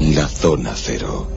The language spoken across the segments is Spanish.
La Zona Cero.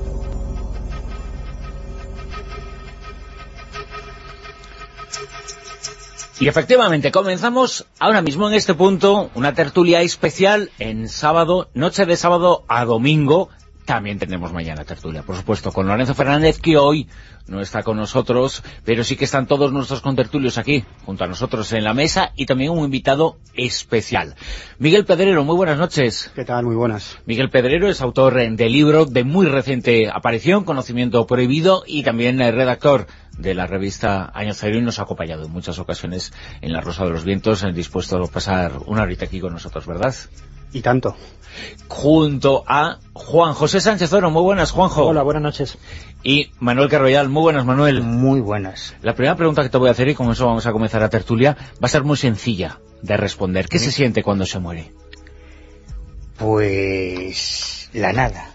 Y efectivamente, comenzamos ahora mismo en este punto una tertulia especial en sábado, noche de sábado a domingo. También tenemos mañana tertulia, por supuesto, con Lorenzo Fernández, que hoy no está con nosotros, pero sí que están todos nuestros contertulios aquí, junto a nosotros en la mesa, y también un invitado especial. Miguel Pedrero, muy buenas noches. ¿Qué tal? Muy buenas. Miguel Pedrero es autor de libro de muy reciente aparición, Conocimiento Prohibido, y también redactor de la revista Año Cero y nos ha acompañado en muchas ocasiones en La Rosa de los Vientos, dispuesto a pasar una horita aquí con nosotros, ¿verdad? Y tanto. Junto a Juan José Sánchez Oro. Muy buenas, Juanjo. Hola, buenas noches. Y Manuel Carroyal. Muy buenas, Manuel. Muy buenas. La primera pregunta que te voy a hacer, y con eso vamos a comenzar la tertulia, va a ser muy sencilla de responder. ¿Qué se siente cuando se muere? Pues... la nada.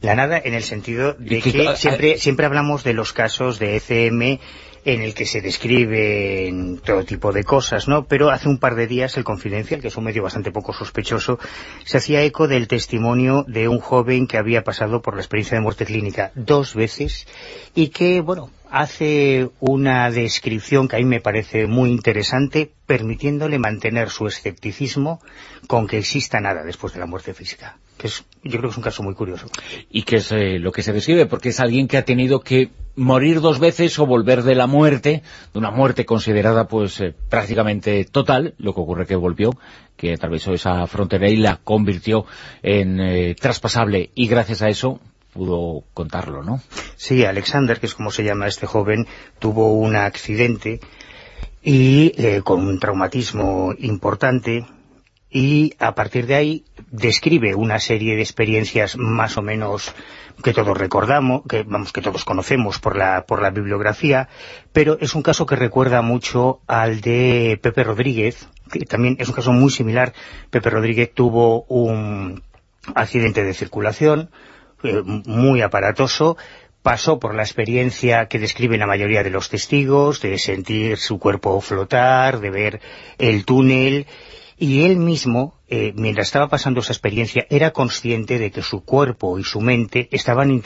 La nada en el sentido de que siempre, siempre hablamos de los casos de ECM en el que se describen todo tipo de cosas, ¿no? Pero hace un par de días el Confidencial, que es un medio bastante poco sospechoso, se hacía eco del testimonio de un joven que había pasado por la experiencia de muerte clínica dos veces y que, bueno, hace una descripción que a mí me parece muy interesante, permitiéndole mantener su escepticismo con que exista nada después de la muerte física. Que es, yo creo que es un caso muy curioso. Y que es eh, lo que se describe, porque es alguien que ha tenido que morir dos veces o volver de la muerte, de una muerte considerada pues eh, prácticamente total, lo que ocurre que volvió, que atravesó esa frontera y la convirtió en eh, traspasable, y gracias a eso pudo contarlo, ¿no? Sí, Alexander, que es como se llama este joven, tuvo un accidente y eh, con un traumatismo importante y a partir de ahí describe una serie de experiencias más o menos que todos recordamos, que vamos que todos conocemos por la, por la bibliografía, pero es un caso que recuerda mucho al de Pepe Rodríguez, que también es un caso muy similar. Pepe Rodríguez tuvo un accidente de circulación, eh, muy aparatoso, pasó por la experiencia que describen la mayoría de los testigos, de sentir su cuerpo flotar, de ver el túnel, y él mismo, eh, mientras estaba pasando esa experiencia, era consciente de que su cuerpo y su mente estaban,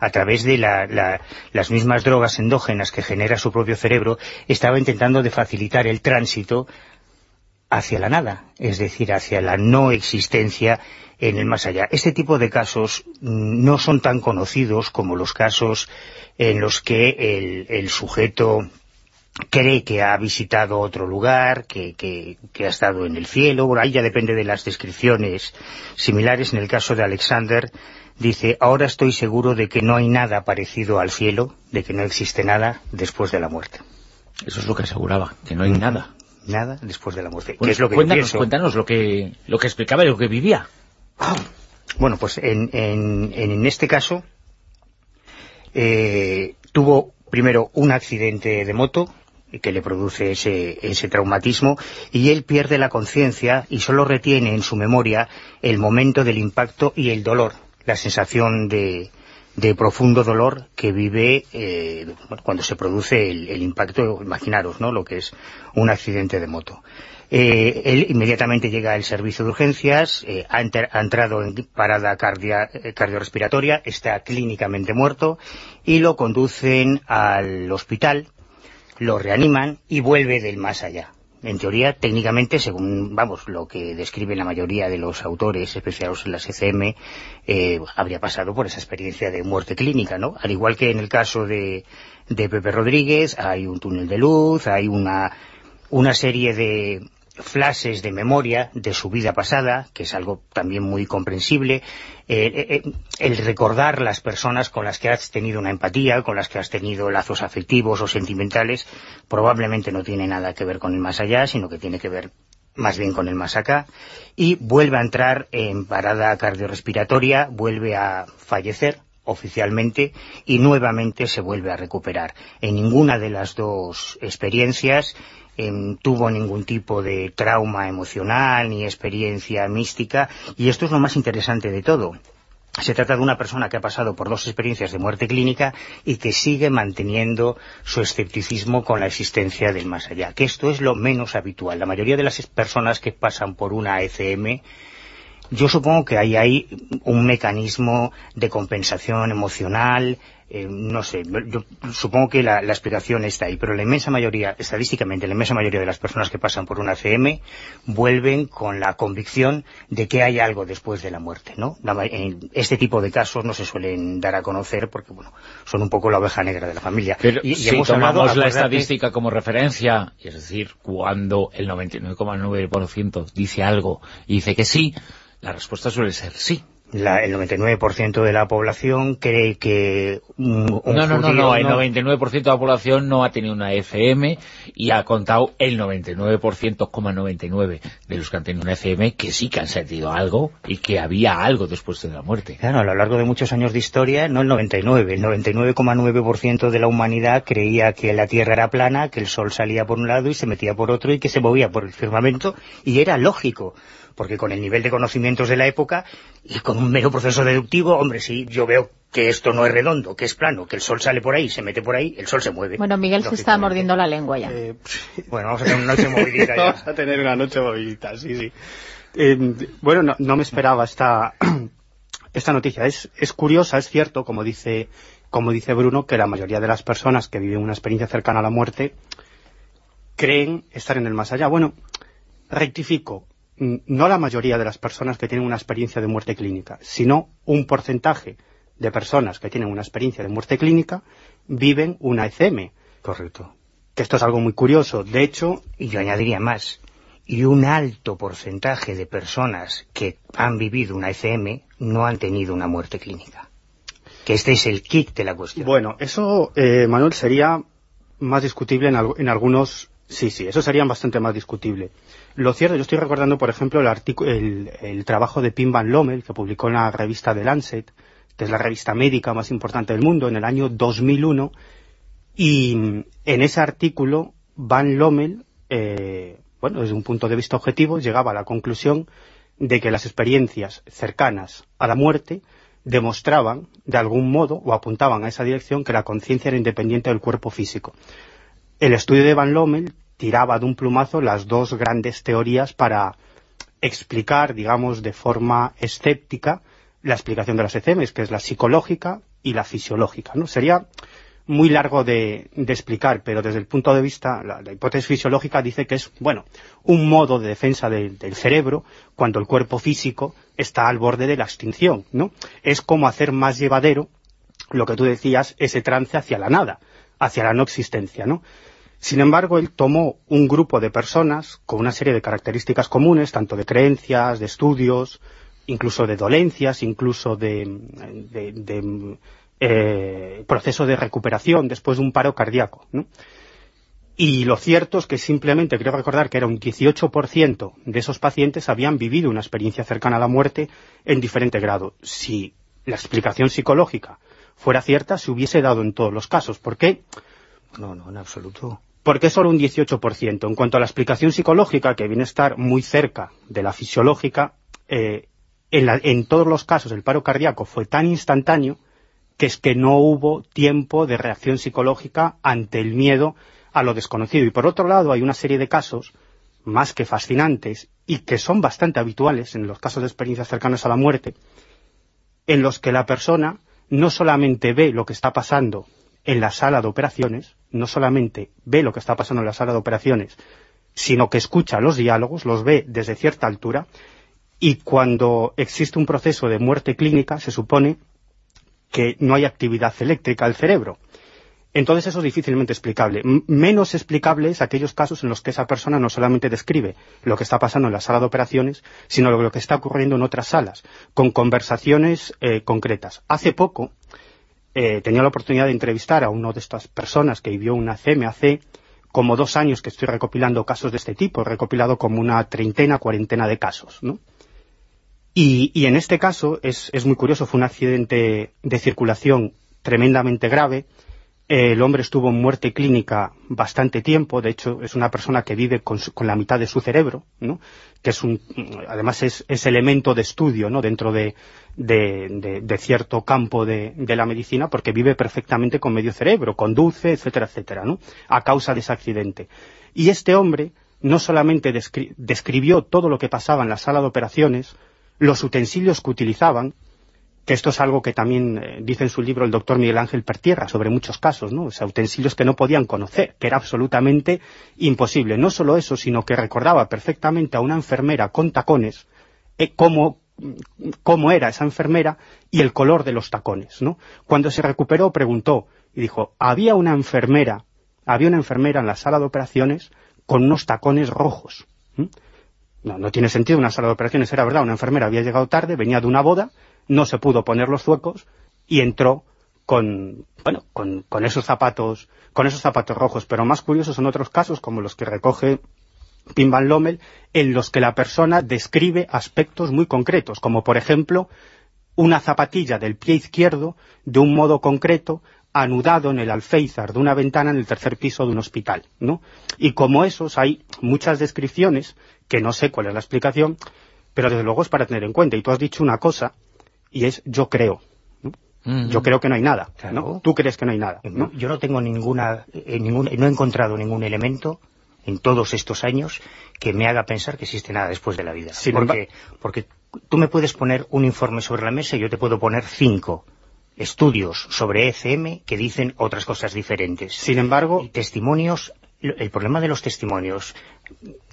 a través de las mismas drogas endógenas que genera su propio cerebro, estaba intentando de facilitar el tránsito hacia la nada, es decir, hacia la no existencia en el más allá. Este tipo de casos mm, no son tan conocidos como los casos en los que el, sujeto cree que ha visitado otro lugar, que, ha estado en el cielo, ahí ya depende de las descripciones similares. En el caso de Alexander, dice, ahora estoy seguro de que no hay nada parecido al cielo, de que no existe nada después de la muerte. Eso es lo que aseguraba, que no hay nada. Nada después de la muerte. Pues es lo que cuéntanos, cuéntanos lo que, lo que explicaba y lo que vivía. Bueno, pues en, en, este caso eh, tuvo primero un accidente de moto que le produce ese, ese traumatismo y él pierde la conciencia y solo retiene en su memoria el momento del impacto y el dolor, la sensación de, de profundo dolor que vive eh, cuando se produce el, el, impacto, imaginaros, ¿no?, lo que es un accidente de moto. Eh, él inmediatamente llega al servicio de urgencias, eh, ha, entrado en parada eh, cardiorrespiratoria, está clínicamente muerto y lo conducen al hospital, lo reaniman y vuelve del más allá. En teoría, técnicamente, según vamos lo que describe la mayoría de los autores especializados en las ECM, habría pasado por esa experiencia de muerte clínica, ¿no? Al igual que en el caso de, de Pepe Rodríguez, hay un túnel de luz, hay una una serie de, flashes de memoria de su vida pasada, que es algo también muy comprensible, eh, eh, eh, el recordar las personas con las que has tenido una empatía, con las que has tenido lazos afectivos o sentimentales, probablemente no tiene nada que ver con el más allá, sino que tiene que ver más bien con el más acá, y vuelve a entrar en parada cardiorrespiratoria, vuelve a fallecer, oficialmente y nuevamente se vuelve a recuperar. En ninguna de las dos experiencias tuvo ningún tipo de trauma emocional ni experiencia mística y esto es lo más interesante de todo. Se trata de una persona que ha pasado por dos experiencias de muerte clínica y que sigue manteniendo su escepticismo con la existencia del más allá, que esto es lo menos habitual. La mayoría de las personas que pasan por una ECM Yo supongo que ahí hay un mecanismo de compensación emocional, eh, no sé, yo supongo que la, explicación está ahí, pero la inmensa mayoría, estadísticamente, la inmensa mayoría de las personas que pasan por una CM vuelven con la convicción de que hay algo después de la muerte, ¿no? En este tipo de casos no se suelen dar a conocer porque, bueno, son un poco la oveja negra de la familia. Pero y, si tomamos la estadística como referencia, es decir, cuando el 99,9% dice algo y dice que sí, la respuesta suele ser sí el 99% de la población cree que un, no, no, no, no, el 99% de la población no ha tenido una FM y ha contado el 99,99 de los que han tenido una FM que sí que han sentido algo y que había algo después de la muerte. Claro, a lo largo de muchos años de historia, no el 99, el 99,9% de la humanidad creía que la Tierra era plana, que el Sol salía por un lado y se metía por otro y que se movía por el firmamento y era lógico porque con el nivel de conocimientos de la época y con un mero proceso deductivo, hombre, si yo veo que esto no es redondo, que es plano, que el sol sale por ahí, se mete por ahí, el sol se mueve. Bueno, Miguel se está mordiendo la lengua ya. Eh, bueno, vamos a tener una noche movidita ya. vamos a tener una noche movidita, sí, sí. Eh, bueno, no, me esperaba esta, esta noticia. Es, es curiosa, es cierto, como dice, como dice Bruno, que la mayoría de las personas que viven una experiencia cercana a la muerte creen estar en el más allá. Bueno, rectifico, no la mayoría de las personas que tienen una experiencia de muerte clínica, sino un porcentaje de personas que tienen una experiencia de muerte clínica viven una ECM. Correcto. Que esto es algo muy curioso. De hecho... Y yo añadiría más. Y un alto porcentaje de personas que han vivido una ECM no han tenido una muerte clínica. Que este es el kit de la cuestión. Bueno, eso, eh, Manuel, sería más discutible en, en algunos... Sí, sí, eso sería bastante más discutible. Lo cierto, yo estoy recordando, por ejemplo, el, el, trabajo de Pim Van Lommel, que publicó en la revista The Lancet, que es la revista médica más importante del mundo, en el año 2001, y en ese artículo Van Lommel, eh, bueno, desde un punto de vista objetivo, llegaba a la conclusión de que las experiencias cercanas a la muerte demostraban, de algún modo, o apuntaban a esa dirección, que la conciencia era independiente del cuerpo físico. El estudio de Van Lommel tiraba de un plumazo las dos grandes teorías para explicar, digamos, de forma escéptica la explicación de las ECMs, que es la psicológica y la fisiológica. ¿no? Sería muy largo de, explicar, pero desde el punto de vista, la, hipótesis fisiológica dice que es, bueno, un modo de defensa del cerebro cuando el cuerpo físico está al borde de la extinción, ¿no? Es como hacer más llevadero lo que tú decías, ese trance hacia la nada, hacia la no existencia, ¿no? Sin embargo, él tomó un grupo de personas con una serie de características comunes, tanto de creencias, de estudios, incluso de dolencias, incluso de, eh, proceso de recuperación después de un paro cardíaco. Y lo cierto es que simplemente, quiero recordar que era un 18% de esos pacientes habían vivido una experiencia cercana a la muerte en diferente grado. Si la explicación psicológica fuera cierta, se hubiese dado en todos los casos. ¿Por qué? No, no, en absoluto porque es solo un 18%. En cuanto a la explicación psicológica, que viene a estar muy cerca de la fisiológica, eh, en, todos los casos el paro cardíaco fue tan instantáneo que es que no hubo tiempo de reacción psicológica ante el miedo a lo desconocido. Y por otro lado hay una serie de casos más que fascinantes y que son bastante habituales en los casos de experiencias cercanas a la muerte, en los que la persona no solamente ve lo que está pasando en la sala de operaciones, no solamente ve lo que está pasando en la sala de operaciones, sino que escucha los diálogos, los ve desde cierta altura, y cuando existe un proceso de muerte clínica se supone que no hay actividad eléctrica del cerebro. Entonces eso es difícilmente explicable. menos explicable es aquellos casos en los que esa persona no solamente describe lo que está pasando en la sala de operaciones, sino lo que está ocurriendo en otras salas, con conversaciones eh, concretas. Hace poco, eh, tenía la oportunidad de entrevistar a una de estas personas que vivió una CMAC, como dos años que estoy recopilando casos de este tipo, he recopilado como una treintena, cuarentena de casos, ¿no? Y, en este caso es, es muy curioso, fue un accidente de circulación tremendamente grave, el hombre estuvo en muerte clínica bastante tiempo, de hecho es una persona que vive con, la mitad de su cerebro, ¿no? que es un, además es, elemento de estudio ¿no? dentro de, cierto campo de, la medicina, porque vive perfectamente con medio cerebro, conduce, etcétera, etcétera, ¿no? a causa de ese accidente. Y este hombre no solamente describió todo lo que pasaba en la sala de operaciones, los utensilios que utilizaban, que esto es algo que también eh, dice en su libro el doctor Miguel Ángel Pertierra sobre muchos casos, ¿no? O sea, utensilios que no podían conocer, que era absolutamente imposible. No solo eso, sino que recordaba perfectamente a una enfermera con tacones eh, cómo, cómo era esa enfermera y el color de los tacones, ¿no? Cuando se recuperó preguntó y dijo, había una enfermera, había una enfermera en la sala de operaciones con unos tacones rojos. No, no tiene sentido, una sala de operaciones era verdad, una enfermera había llegado tarde, venía de una boda, no se pudo poner los zuecos y entró con, bueno, con, con esos zapatos con esos zapatos rojos, pero más curiosos son otros casos como los que recoge Pim Van Lommel, en los que la persona describe aspectos muy concretos, como por ejemplo una zapatilla del pie izquierdo de un modo concreto anudado en el alféizar de una ventana en el tercer piso de un hospital, ¿no? Y como esos hay muchas descripciones, que no sé cuál es la explicación, pero desde luego es para tener en cuenta. Y tú has dicho una cosa, y es yo creo. Yo creo que no hay nada, ¿no? Tú crees que no hay nada, ¿no? Yo no tengo ninguna, eh, ningún, no he encontrado ningún elemento en todos estos años que me haga pensar que existe nada después de la vida. porque, porque tú me puedes poner un informe sobre la mesa y yo te puedo poner cinco estudios sobre ECM que dicen otras cosas diferentes. Sin embargo... testimonios, el problema de los testimonios,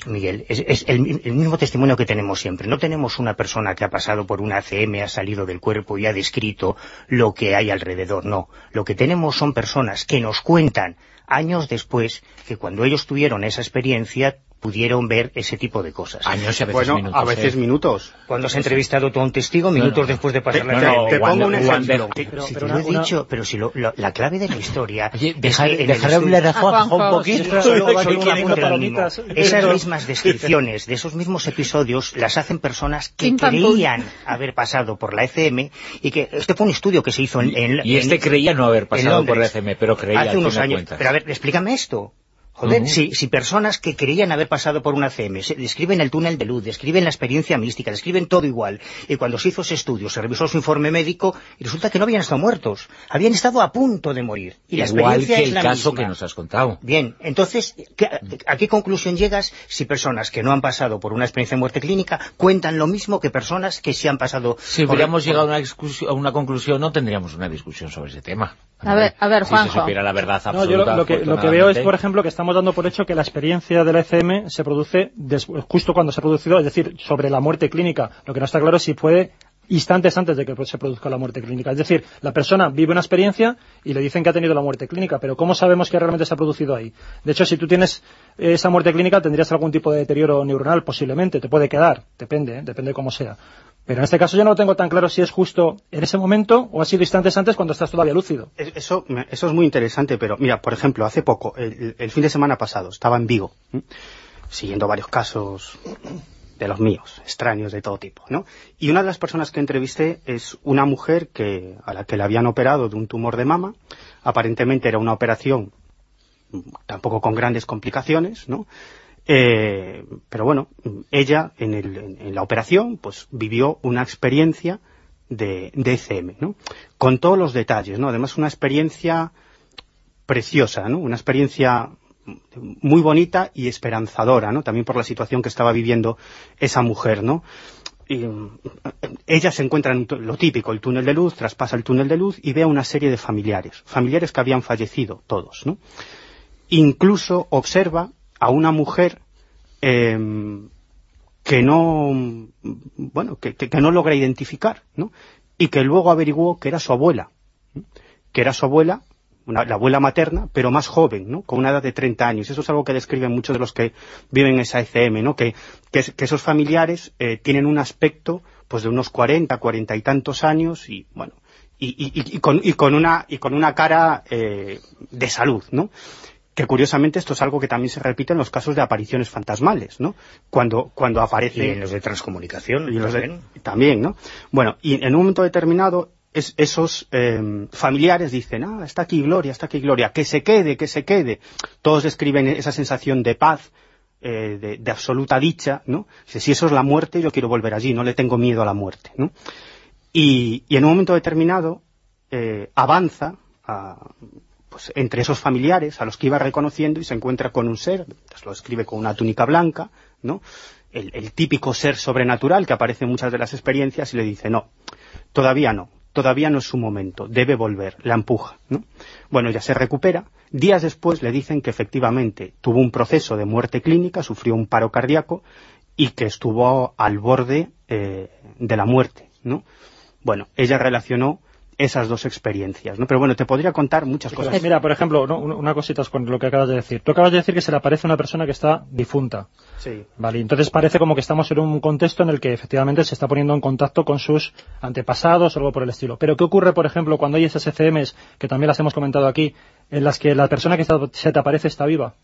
Miguel, es, el, mismo testimonio que tenemos siempre. No tenemos una persona que ha pasado por una ECM, ha salido del cuerpo y ha descrito lo que hay alrededor, no. Lo que tenemos son personas que nos cuentan años después que cuando ellos tuvieron esa experiencia pudieron ver ese tipo de cosas. Años y a veces minutos. a veces minutos. Cuando has entrevistado tú a un testigo, minutos después de pasar la no, te, pongo un ejemplo. Pero, si lo he dicho, pero si lo, la clave de la historia... Oye, dejar, dejar hablar a Juanjo un poquito. Esas mismas descripciones de esos mismos episodios las hacen personas que creían haber pasado por la ECM y que este fue un estudio que se hizo en... y este creía no haber pasado por la ECM, pero creía... Hace unos años. Pero a ver, explícame esto. Joder, si, si, personas que creían haber pasado por una CM describen el túnel de luz, describen la experiencia mística, describen todo igual, y cuando se hizo ese estudio, se revisó su informe médico, y resulta que no habían estado muertos, habían estado a punto de morir. Y la igual que el caso que nos has contado. Bien, entonces, ¿a qué conclusión llegas si personas que no han pasado por una experiencia de muerte clínica cuentan lo mismo que personas que sí han pasado... Si hubiéramos llegado a una, conclusión, no tendríamos una discusión sobre ese tema. A ver, a ver Juanjo. Si se supiera la verdad absoluta. No, yo lo, que, lo que veo es, por ejemplo, que estamos dando por hecho que la experiencia del ECM se produce justo cuando se ha producido, es decir, sobre la muerte clínica. Lo que no está claro es si fue instantes antes de que se produzca la muerte clínica. Es decir, la persona vive una experiencia y le dicen que ha tenido la muerte clínica, pero ¿cómo sabemos que realmente se ha producido ahí? De hecho, si tú tienes esa muerte clínica, tendrías algún tipo de deterioro neuronal, posiblemente, te puede quedar, depende, ¿eh? depende de cómo sea. Pero en este caso yo no tengo tan claro si es justo en ese momento o ha sido instantes antes cuando estás todavía lúcido. Eso, eso es muy interesante, pero mira, por ejemplo, hace poco, el, fin de semana pasado, estaba en Vigo, siguiendo varios casos de los míos, extraños de todo tipo, ¿no? Y una de las personas que entrevisté es una mujer que a la que le habían operado de un tumor de mama, aparentemente era una operación tampoco con grandes complicaciones, ¿no? Eh, pero bueno, ella en, la operación pues vivió una experiencia de, de ECM, ¿no? Con todos los detalles, ¿no? Además una experiencia preciosa, ¿no? Una experiencia muy bonita y esperanzadora, ¿no? También por la situación que estaba viviendo esa mujer, ¿no? Y, ella se encuentra en lo típico, el túnel de luz, traspasa el túnel de luz y ve a una serie de familiares, familiares que habían fallecido, todos, ¿no? Incluso observa a una mujer em, que no bueno que, no logra identificar ¿no? y que luego averiguó que era su abuela que era su abuela la abuela materna, pero más joven, ¿no? con una edad de 30 años. Eso es algo que describen muchos de los que viven en esa ECM, ¿no? que, esos familiares eh, tienen un aspecto pues de unos 40, 40 y tantos años y bueno y, con, una, y con una cara eh, de salud, ¿no? Que curiosamente esto es algo que también se repite en los casos de apariciones fantasmales, ¿no? Cuando, cuando aparece... Y en los de transcomunicación. Y los también, ¿no? Bueno, y en un momento determinado esos em, familiares dicen, ah, está aquí Gloria, está aquí Gloria, que se quede, que se quede. Todos describen esa sensación de paz, eh, de, absoluta dicha, ¿no? Si eso es la muerte, yo quiero volver allí, no le tengo miedo a la muerte, ¿no? Y, en un momento determinado eh, avanza a, pues, entre esos familiares a los que iba reconociendo y se encuentra con un ser, lo escribe con una túnica blanca, ¿no? el, típico ser sobrenatural que aparece en muchas de las experiencias y le dice, no, todavía no, todavía no es su momento, debe volver, la empuja. ¿no? Bueno, ya se recupera. Días después le dicen que efectivamente tuvo un proceso de muerte clínica, sufrió un paro cardíaco y que estuvo al borde eh, de la muerte. ¿no? Bueno, ella relacionó esas dos experiencias, ¿no? Pero bueno, te podría contar muchas cosas. Mira, por ejemplo, una cosita con lo que acabas de decir. Tú acabas de decir que se le aparece una persona que está difunta. Sí. Vale, entonces parece como que estamos en un contexto en el que efectivamente se está poniendo en contacto con sus antepasados o algo por el estilo. Pero ¿qué ocurre, por ejemplo, cuando hay esas ECMs, que también las hemos comentado aquí, en las que la persona que se te aparece está viva?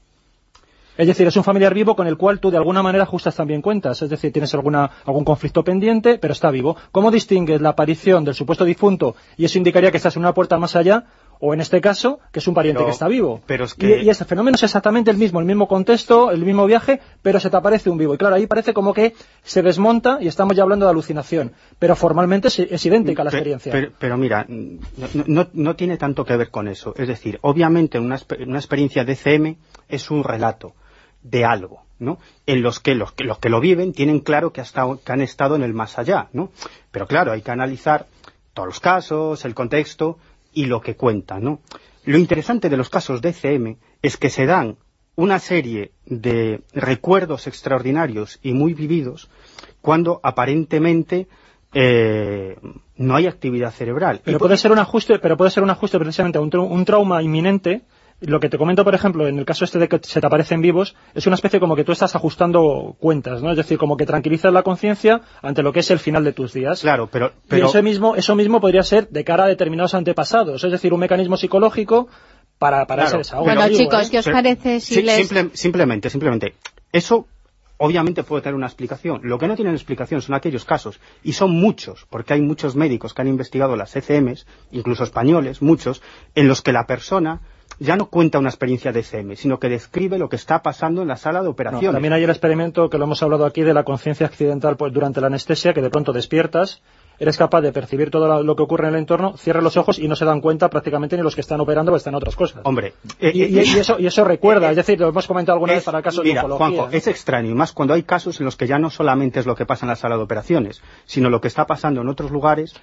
Es decir, es un familiar vivo con el cual tú de alguna manera ajustas también cuentas. Es decir, tienes alguna, algún conflicto pendiente, pero está vivo. ¿Cómo distingues la aparición del supuesto difunto y eso indicaría que estás en una puerta más allá o en este caso, que es un pariente que está vivo. Pero es que... y, ese fenómeno es exactamente el mismo, el mismo contexto, el mismo viaje, pero se te aparece un vivo. Y claro, ahí parece como que se desmonta y estamos ya hablando de alucinación. Pero formalmente es, idéntica la experiencia. Pero, mira, no, tiene tanto que ver con eso. Es decir, obviamente una, una experiencia de CM es un relato de algo, ¿no? En los que los, que los que lo viven tienen claro que, que han estado en el más allá, ¿no? Pero claro, hay que analizar todos los casos, el contexto y lo que cuenta, ¿no? Lo interesante de los casos de CM es que se dan una serie de recuerdos extraordinarios y muy vividos cuando aparentemente eh, no hay actividad cerebral. Pero puede ser un ajuste, pero puede ser un ajuste precisamente a un trauma inminente lo que te comento, por ejemplo, en el caso este de que se te aparecen vivos, es una especie como que tú estás ajustando cuentas, ¿no? Es decir, como que tranquilizas la conciencia ante lo que es el final de tus días. Claro, pero... Y eso mismo, eso mismo podría ser de cara a determinados antepasados, es decir, un mecanismo psicológico para, para ese desahogo. Bueno, chicos, ¿eh? ¿qué os parece si les... simplemente, simplemente. Eso obviamente puede tener una explicación. Lo que no tienen explicación son aquellos casos, y son muchos, porque hay muchos médicos que han investigado las ECMs, incluso españoles, muchos, en los que la persona ya no cuenta una experiencia de CM, sino que describe lo que está pasando en la sala de operaciones. también hay el experimento que lo hemos hablado aquí de la conciencia accidental pues, durante la anestesia, que de pronto despiertas eres capaz de percibir todo lo que ocurre en el entorno, cierra los ojos y no se dan cuenta prácticamente ni los que están operando o están en otras cosas. Hombre. y, eh, eso, y eso recuerda, eh, es decir, lo hemos comentado alguna vez para casos mira, de Juanjo, es extraño, y más cuando hay casos en los que ya no solamente es lo que pasa en la sala de operaciones, sino lo que está pasando en otros lugares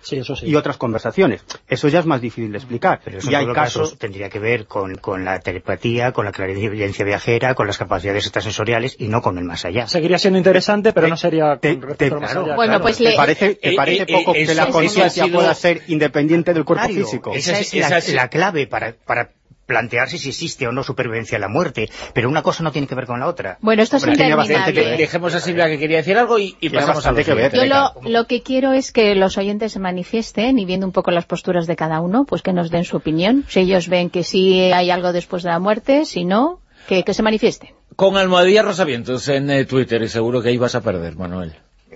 y otras conversaciones. Eso ya es más difícil de explicar. Pero y hay casos... tendría que ver con, con la telepatía, con la clarividencia viajera, con las capacidades extrasensoriales y no con el más allá. Seguiría siendo interesante, pero no sería... Te, Bueno, pues le... parece, te parece poco que la conciencia pueda ser independiente del cuerpo físico. Esa es, la, clave para, plantearse si existe o no supervivencia a la muerte, pero una cosa no tiene que ver con la otra. Bueno, esto es interminable. Dejemos a Silvia que quería decir algo y, pasamos a lo que ver. Yo lo, que quiero es que los oyentes se manifiesten y viendo un poco las posturas de cada uno, pues que nos den su opinión. Si ellos ven que sí hay algo después de la muerte, si no, que, se manifiesten. Con Almohadilla Rosavientos en eh, Twitter y seguro que ahí vas a perder, Manuel.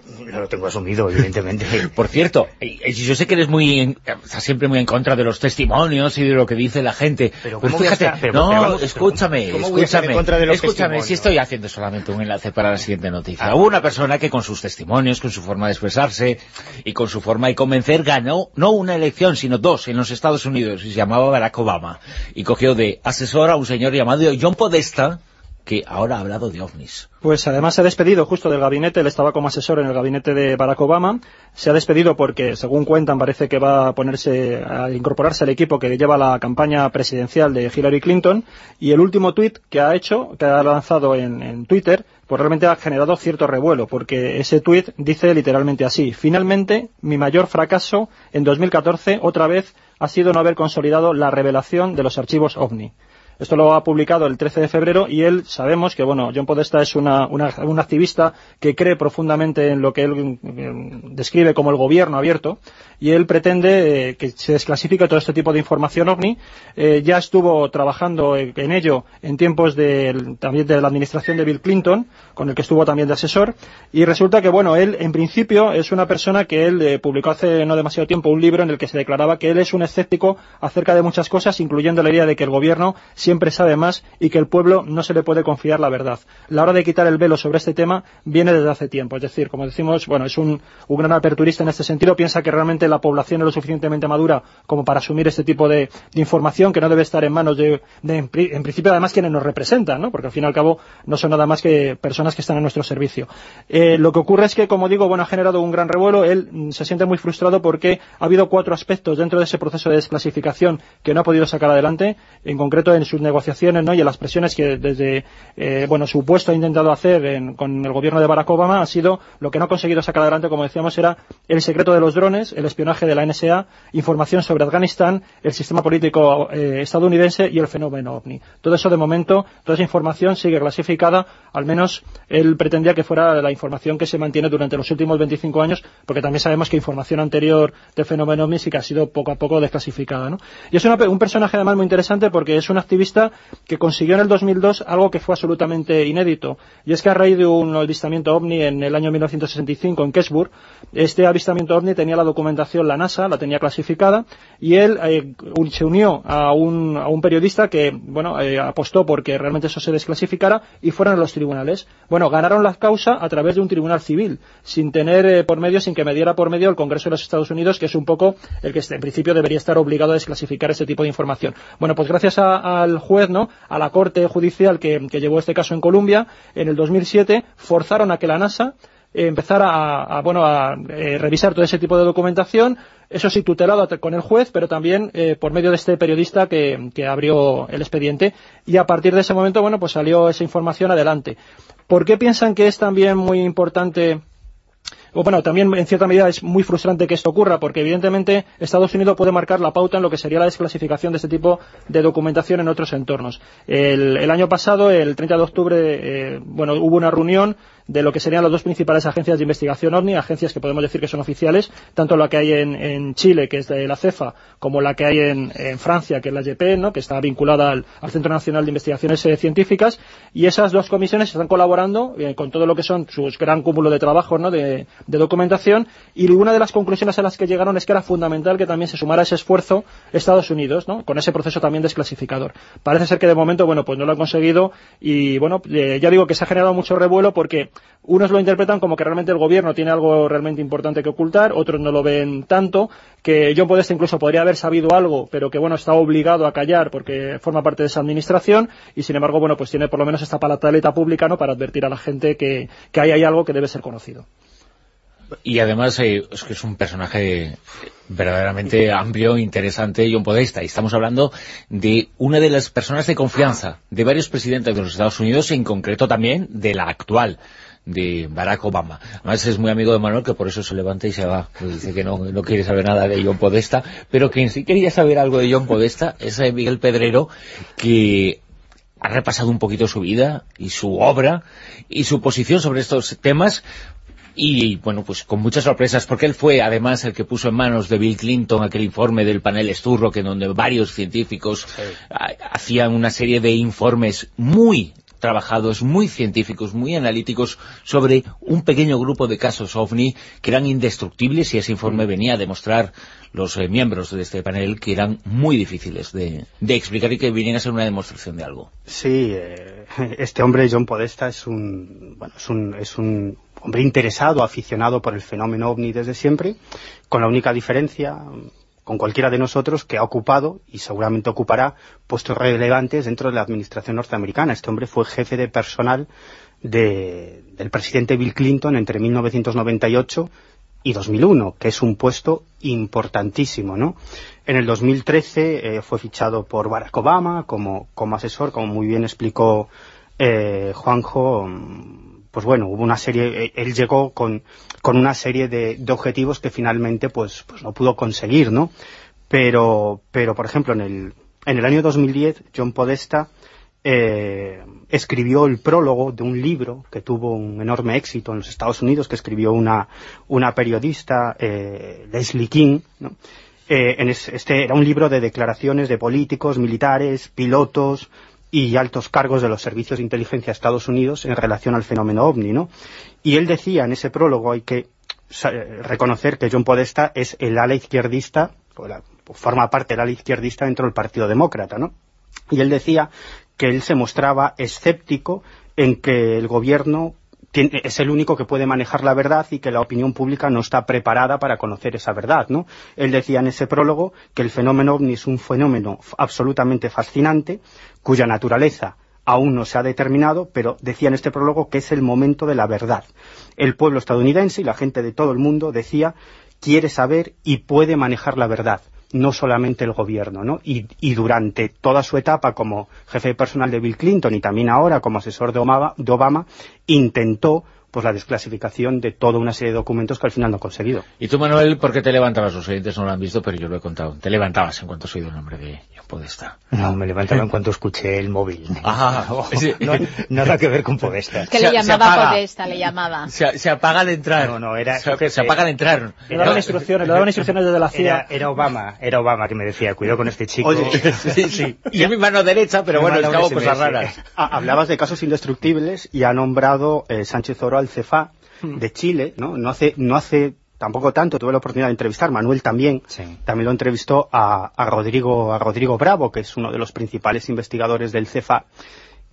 No lo tengo asumido, evidentemente. Por cierto, yo sé que eres muy estás siempre muy en contra de los testimonios y de lo que dice la gente. Pero pues fíjate, no, escúchame, escúchame, escúchame, si estoy haciendo solamente un enlace para la siguiente noticia. Ah. Hubo una persona que con sus testimonios, con su forma de expresarse y con su forma de convencer ganó no una elección, sino dos en los Estados Unidos y se llamaba Barack Obama y cogió de asesor a un señor llamado John Podesta que ahora ha hablado de ovnis. Pues además se ha despedido justo del gabinete, él estaba como asesor en el gabinete de Barack Obama, se ha despedido porque, según cuentan, parece que va a ponerse a incorporarse al equipo que lleva la campaña presidencial de Hillary Clinton, y el último tuit que ha hecho, que ha lanzado en, Twitter, pues realmente ha generado cierto revuelo, porque ese tuit dice literalmente así, finalmente, mi mayor fracaso en 2014, otra vez, ha sido no haber consolidado la revelación de los archivos OVNI. Esto lo ha publicado el 13 de febrero y él, sabemos que, bueno, John Podesta es una, un activista que cree profundamente en lo que él eh, describe como el gobierno abierto y él pretende eh, que se desclasifique todo este tipo de información OVNI. Eh, ya estuvo trabajando en ello en tiempos de, también de la administración de Bill Clinton, con el que estuvo también de asesor, y resulta que, bueno, él en principio es una persona que él publicó hace no demasiado tiempo un libro en el que se declaraba que él es un escéptico acerca de muchas cosas, incluyendo la idea de que el gobierno siempre sabe más y que el pueblo no se le puede confiar la verdad. La hora de quitar el velo sobre este tema viene desde hace tiempo. Es decir, como decimos, bueno, es un, gran aperturista en este sentido, piensa que realmente la población es lo suficientemente madura como para asumir este tipo de, información que no debe estar en manos de, en, principio, además, quienes nos representan, ¿no? Porque al fin y al cabo no son nada más que personas que están a nuestro servicio. Eh, lo que ocurre es que, como digo, bueno, ha generado un gran revuelo. Él mm, se siente muy frustrado porque ha habido cuatro aspectos dentro de ese proceso de desclasificación que no ha podido sacar adelante, en concreto en sus negociaciones ¿no? y en las presiones que desde eh, bueno, su puesto ha intentado hacer con el gobierno de Barack Obama ha sido lo que no ha conseguido sacar adelante, como decíamos, era el secreto de los drones, espionaje de la NSA, información sobre Afganistán, el sistema político eh, estadounidense y el fenómeno OVNI. Todo eso, de momento, toda esa información sigue clasificada, al menos él pretendía que fuera la información que se mantiene durante los últimos 25 años, porque también sabemos que información anterior del fenómeno OVNI sí que ha sido poco a poco desclasificada. ¿no? Y es un personaje además muy interesante porque es un activista que consiguió en el 2002 algo que fue absolutamente inédito, y es que a raíz de un avistamiento OVNI en el año 1965 en Kecksburg, este avistamiento OVNI tenía la documentación la NASA, la tenía clasificada, y él eh, se unió a un, a un, periodista que, bueno, eh, apostó porque realmente eso se desclasificara y fueron a los tribunales. Bueno, ganaron la causa a través de un tribunal civil, sin tener eh, por medio, sin que me diera por medio el Congreso de los Estados Unidos, que es un poco el que en principio debería estar obligado a desclasificar ese tipo de información. Bueno, pues gracias al juez, ¿no? A la Corte Judicial que, llevó este caso en Colombia, en el 2007 forzaron a que la NASA empezara a, bueno, a eh, revisar todo ese tipo de documentación, eso sí tutelado con el juez, pero también eh, por medio de este periodista que, abrió el expediente y a partir de ese momento, bueno, pues salió esa información adelante. ¿Por qué piensan que es también muy importante o bueno, también en cierta medida es muy frustrante que esto ocurra, porque evidentemente Estados Unidos puede marcar la pauta en lo que sería la desclasificación de este tipo de documentación en otros entornos. El, año pasado, el 30 de octubre, eh, bueno, hubo una reunión de lo que serían las dos principales agencias de investigación OVNI, agencias que podemos decir que son oficiales, tanto la que hay en, Chile, que es de la CEFA, como la que hay en, Francia, que es la GP, ¿no? que está vinculada al, Centro Nacional de Investigaciones eh, Científicas, y esas dos comisiones están colaborando eh, con todo lo que son sus gran cúmulo de trabajo ¿no? de, documentación, y una de las conclusiones a las que llegaron es que era fundamental que también se sumara ese esfuerzo Estados Unidos, ¿no? con ese proceso también desclasificador. Parece ser que de momento, bueno, pues no lo han conseguido, y bueno, eh, ya digo que se ha generado mucho revuelo porque unos lo interpretan como que realmente el gobierno tiene algo realmente importante que ocultar, otros no lo ven tanto, que John Podesta incluso podría haber sabido algo, pero que bueno, está obligado a callar porque forma parte de esa administración y sin embargo, bueno, pues tiene por lo menos esta palataleta pública, ¿no?, para advertir a la gente que, que ahí hay algo que debe ser conocido. Y además eh, es que es un personaje verdaderamente amplio, interesante, John Podesta. Y estamos hablando de una de las personas de confianza de varios presidentes de los Estados Unidos, en concreto también de la actual de Barack Obama. Además es muy amigo de Manuel, que por eso se levanta y se va. Pues dice que no, no quiere saber nada de John Podesta, pero quien sí quería saber algo de John Podesta es Miguel Pedrero, que ha repasado un poquito su vida y su obra y su posición sobre estos temas y bueno, pues con muchas sorpresas, porque él fue además el que puso en manos de Bill Clinton aquel informe del panel Sturrock, en donde varios científicos hacían una serie de informes muy trabajados, muy científicos, muy analíticos, sobre un pequeño grupo de casos OVNI que eran indestructibles y ese informe mm. venía a demostrar los eh, miembros de este panel que eran muy difíciles de, explicar y que vinieran a ser una demostración de algo. Sí, eh, este hombre, John Podesta, es un, bueno, es un, es un hombre interesado, aficionado por el fenómeno OVNI desde siempre, con la única diferencia con cualquiera de nosotros que ha ocupado y seguramente ocupará puestos relevantes dentro de la administración norteamericana. Este hombre fue jefe de personal del presidente Bill Clinton entre 1998 y 2001, que es un puesto importantísimo, ¿no? En el 2013 eh, fue fichado por Barack Obama como, asesor, como muy bien explicó eh, Juanjo, pues bueno, hubo una serie, eh, él llegó con, con una serie de, objetivos que finalmente pues, pues no pudo conseguir, ¿no? Pero, pero por ejemplo, en el, en el año 2010, John Podesta eh, escribió el prólogo de un libro que tuvo un enorme éxito en los Estados Unidos, que escribió una, una periodista, eh, Leslie King. Eh, en este era un libro de declaraciones de políticos, militares, pilotos, y altos cargos de los servicios de inteligencia de Estados Unidos en relación al fenómeno OVNI, ¿no? Y él decía en ese prólogo, hay que reconocer que John Podesta es el ala izquierdista, o forma parte del ala izquierdista dentro del Partido Demócrata, ¿no? y él decía que él se mostraba escéptico en que el gobierno es el único que puede manejar la verdad y que la opinión pública no está preparada para conocer esa verdad, ¿no? Él decía en ese prólogo que el fenómeno ovni es un fenómeno absolutamente fascinante, cuya naturaleza aún no se ha determinado, pero decía en este prólogo que es el momento de la verdad. El pueblo estadounidense y la gente de todo el mundo decía quiere saber y puede manejar la verdad no solamente el gobierno, ¿no? Y, durante toda su etapa como jefe personal de Bill Clinton y también ahora como asesor de Obama intentó pues la desclasificación de toda una serie de documentos que al final no ha conseguido. ¿Y tú, Manuel, por qué te levantabas? Los oyentes no lo han visto, pero yo lo he contado. Te levantabas en cuanto has oído el nombre de John Podesta. No, me levantaba en cuanto escuché el móvil. Ah, no, nada que ver con Podesta. Que le llamaba Podesta, le llamaba. Se, apaga al entrar. No, no, era... Se, apaga al entrar. Le daban instrucciones, le daban instrucciones desde la CIA. Era, Obama, era Obama que me decía, cuidado con este chico. Oye, sí, sí. Y es mi mano derecha, pero bueno, es que hago cosas raras. Ah, hablabas de casos indestructibles y ha nombrado eh, Sánchez Oro al CEFA Hmm. de Chile, ¿no? No hace, no hace tampoco tanto, tuve la oportunidad de entrevistar, Manuel también, también lo entrevistó a, a, Rodrigo, a Rodrigo Bravo, que es uno de los principales investigadores del CEFA,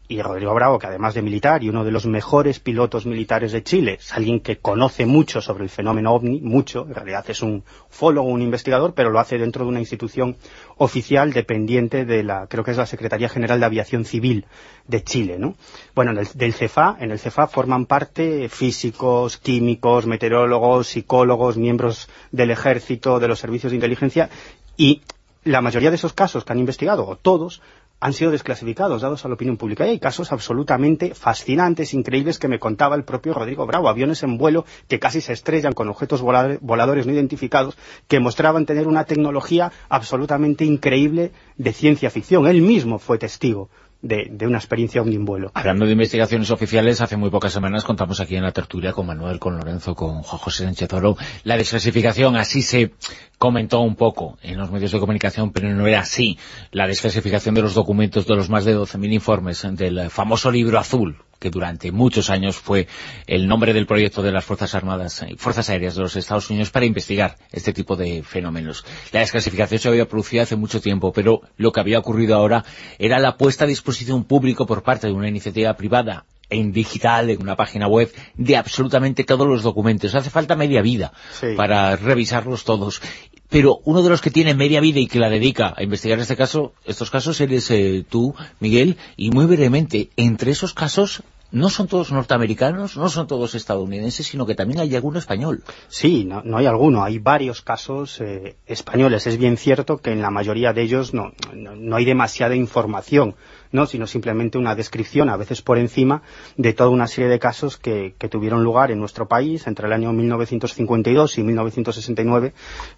y Rodrigo Bravo, que además de militar y uno de los mejores pilotos militares de Chile, es alguien que conoce mucho sobre el fenómeno OVNI, mucho, en realidad es un fólogo, un investigador, pero lo hace dentro de una institución oficial dependiente de la, creo que es la Secretaría General de Aviación Civil de Chile, ¿no? Bueno, del CEFA, en el CEFA forman parte físicos, químicos, meteorólogos, psicólogos, miembros del ejército, de los servicios de inteligencia, y la mayoría de esos casos que han investigado, o todos, han sido desclasificados, dados a la opinión pública. Y hay casos absolutamente fascinantes, increíbles, que me contaba el propio Rodrigo Bravo. Aviones en vuelo que casi se estrellan con objetos voladores no identificados, que mostraban tener una tecnología absolutamente increíble de ciencia ficción. Él mismo fue testigo de, una experiencia un vuelo. Hablando de investigaciones oficiales, hace muy pocas semanas contamos aquí en la tertulia con Manuel, con Lorenzo, con Juan José Sánchez Oro, la desclasificación, así se comentó un poco en los medios de comunicación, pero no era así, la desclasificación de los documentos de los más de 12.000 informes del famoso libro azul, que durante muchos años fue el nombre del proyecto de las Fuerzas Armadas y Fuerzas Aéreas de los Estados Unidos para investigar este tipo de fenómenos. La desclasificación se había producido hace mucho tiempo, pero lo que había ocurrido ahora era la puesta a disposición público por parte de una iniciativa privada en digital, en una página web, de absolutamente todos los documentos. Hace falta media vida para revisarlos todos. Pero uno de los que tiene media vida y que la dedica a investigar este caso, estos casos eres eh, tú, Miguel, y muy brevemente, entre esos casos no son todos norteamericanos, no son todos estadounidenses, sino que también hay alguno español. Sí, no, hay alguno, hay varios casos eh, españoles. Es bien cierto que en la mayoría de ellos no, no, hay demasiada información, ¿no? sino simplemente una descripción, a veces por encima, de toda una serie de casos que, que tuvieron lugar en nuestro país entre el año 1952 y 1969,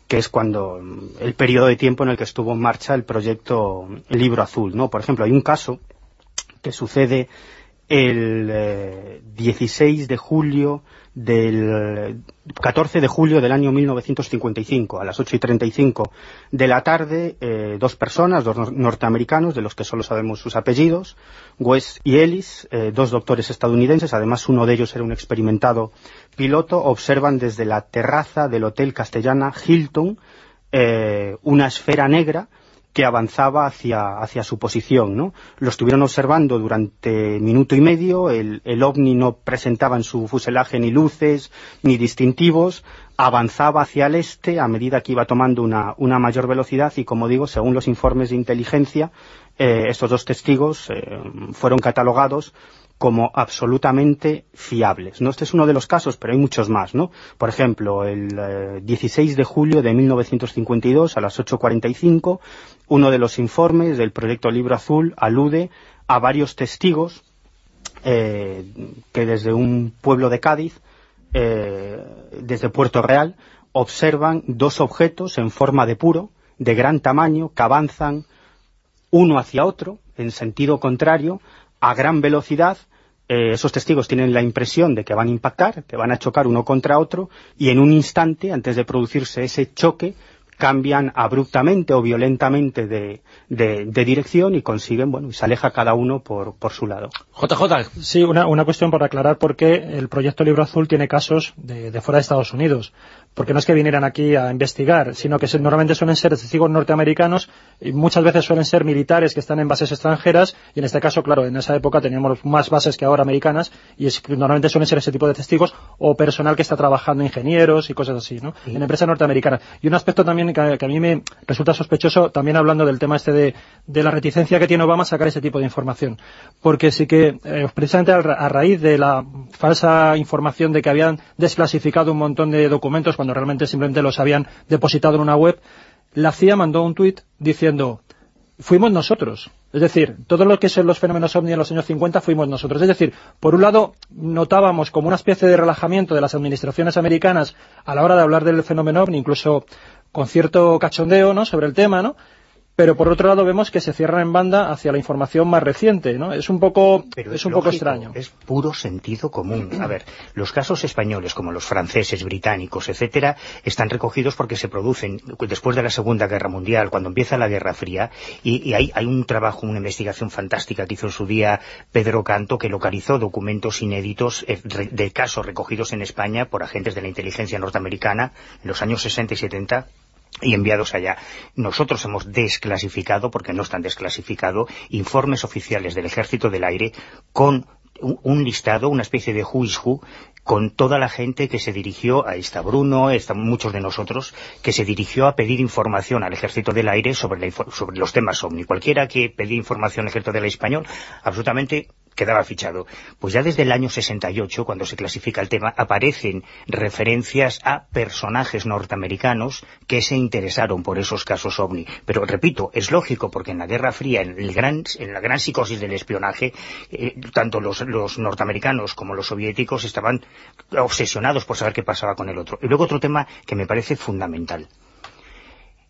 que es cuando el periodo de tiempo en el que estuvo en marcha el proyecto Libro Azul. ¿no? Por ejemplo, hay un caso que sucede el 16 eh, de julio del 14 de julio del año 1955, a las 8 y 35 de la tarde, eh, dos personas, dos norteamericanos, de los que solo sabemos sus apellidos, West y Ellis, eh, dos doctores estadounidenses, además uno de ellos era un experimentado piloto, observan desde la terraza del Hotel Castellana Hilton una esfera negra que avanzaba hacia, hacia su posición, ¿no? Lo estuvieron observando durante minuto y medio, el, el ovni no presentaba en su fuselaje ni luces ni distintivos, avanzaba hacia el este a medida que iba tomando una, una mayor velocidad y, como digo, según los informes de inteligencia, eh, estos dos testigos eh, fueron catalogados como absolutamente fiables. ¿no? Este es uno de los casos, pero hay muchos más. ¿no? Por ejemplo, el 16 eh, de julio de 1952, a las 8.45, uno de los informes del proyecto Libro Azul alude a varios testigos eh, que desde un pueblo de Cádiz, eh, desde Puerto Real, observan dos objetos en forma de puro, de gran tamaño, que avanzan uno hacia otro, en sentido contrario, a gran velocidad, eh, esos testigos tienen la impresión de que van a impactar, que van a chocar uno contra otro, y en un instante, antes de producirse ese choque, cambian abruptamente o violentamente de, dirección y consiguen, bueno, y se aleja cada uno por, su lado. JJ. Sí, una, una cuestión por aclarar por qué el proyecto Libro Azul tiene casos de, de fuera de Estados Unidos porque no es que vinieran aquí a investigar, sino que normalmente suelen ser testigos norteamericanos y muchas veces suelen ser militares que están en bases extranjeras y en este caso, claro, en esa época teníamos más bases que ahora americanas y es, normalmente suelen ser ese tipo de testigos o personal que está trabajando, ingenieros y cosas así, ¿no? En empresas norteamericanas. Y un aspecto también que, a mí me resulta sospechoso, también hablando del tema este de, de, la reticencia que tiene Obama a sacar ese tipo de información. Porque sí que, eh, precisamente a, a raíz de la falsa información de que habían desclasificado un montón de documentos cuando realmente simplemente los habían depositado en una web, la CIA mandó un tuit diciendo, fuimos nosotros. Es decir, todo lo que son los fenómenos ovni en los años 50 fuimos nosotros. Es decir, por un lado notábamos como una especie de relajamiento de las administraciones americanas a la hora de hablar del fenómeno ovni, incluso con cierto cachondeo ¿no? sobre el tema, ¿no? Pero por otro lado vemos que se cierran en banda hacia la información más reciente, ¿no? Es un poco, pero es, un poco extraño. Es puro sentido común. A ver, los casos españoles, como los franceses, británicos, etcétera, están recogidos porque se producen después de la Segunda Guerra Mundial, cuando empieza la Guerra Fría, y, hay, hay, un trabajo, una investigación fantástica que hizo en su día Pedro Canto, que localizó documentos inéditos eh, de casos recogidos en España por agentes de la inteligencia norteamericana en los años 60 y 70 y enviados allá. Nosotros hemos desclasificado, porque no están desclasificados, informes oficiales del Ejército del Aire con un listado, una especie de who who, con toda la gente que se dirigió, ahí está Bruno, están muchos de nosotros, que se dirigió a pedir información al Ejército del Aire sobre, sobre los temas OVNI. Cualquiera que pedía información al Ejército del Aire español, absolutamente quedaba fichado. Pues ya desde el año 68, cuando se clasifica el tema, aparecen referencias a personajes norteamericanos que se interesaron por esos casos OVNI. Pero, repito, es lógico, porque en la Guerra Fría, en, el gran, en la gran psicosis del espionaje, eh, tanto los, norteamericanos como los soviéticos estaban obsesionados por saber qué pasaba con el otro. Y luego otro tema que me parece fundamental.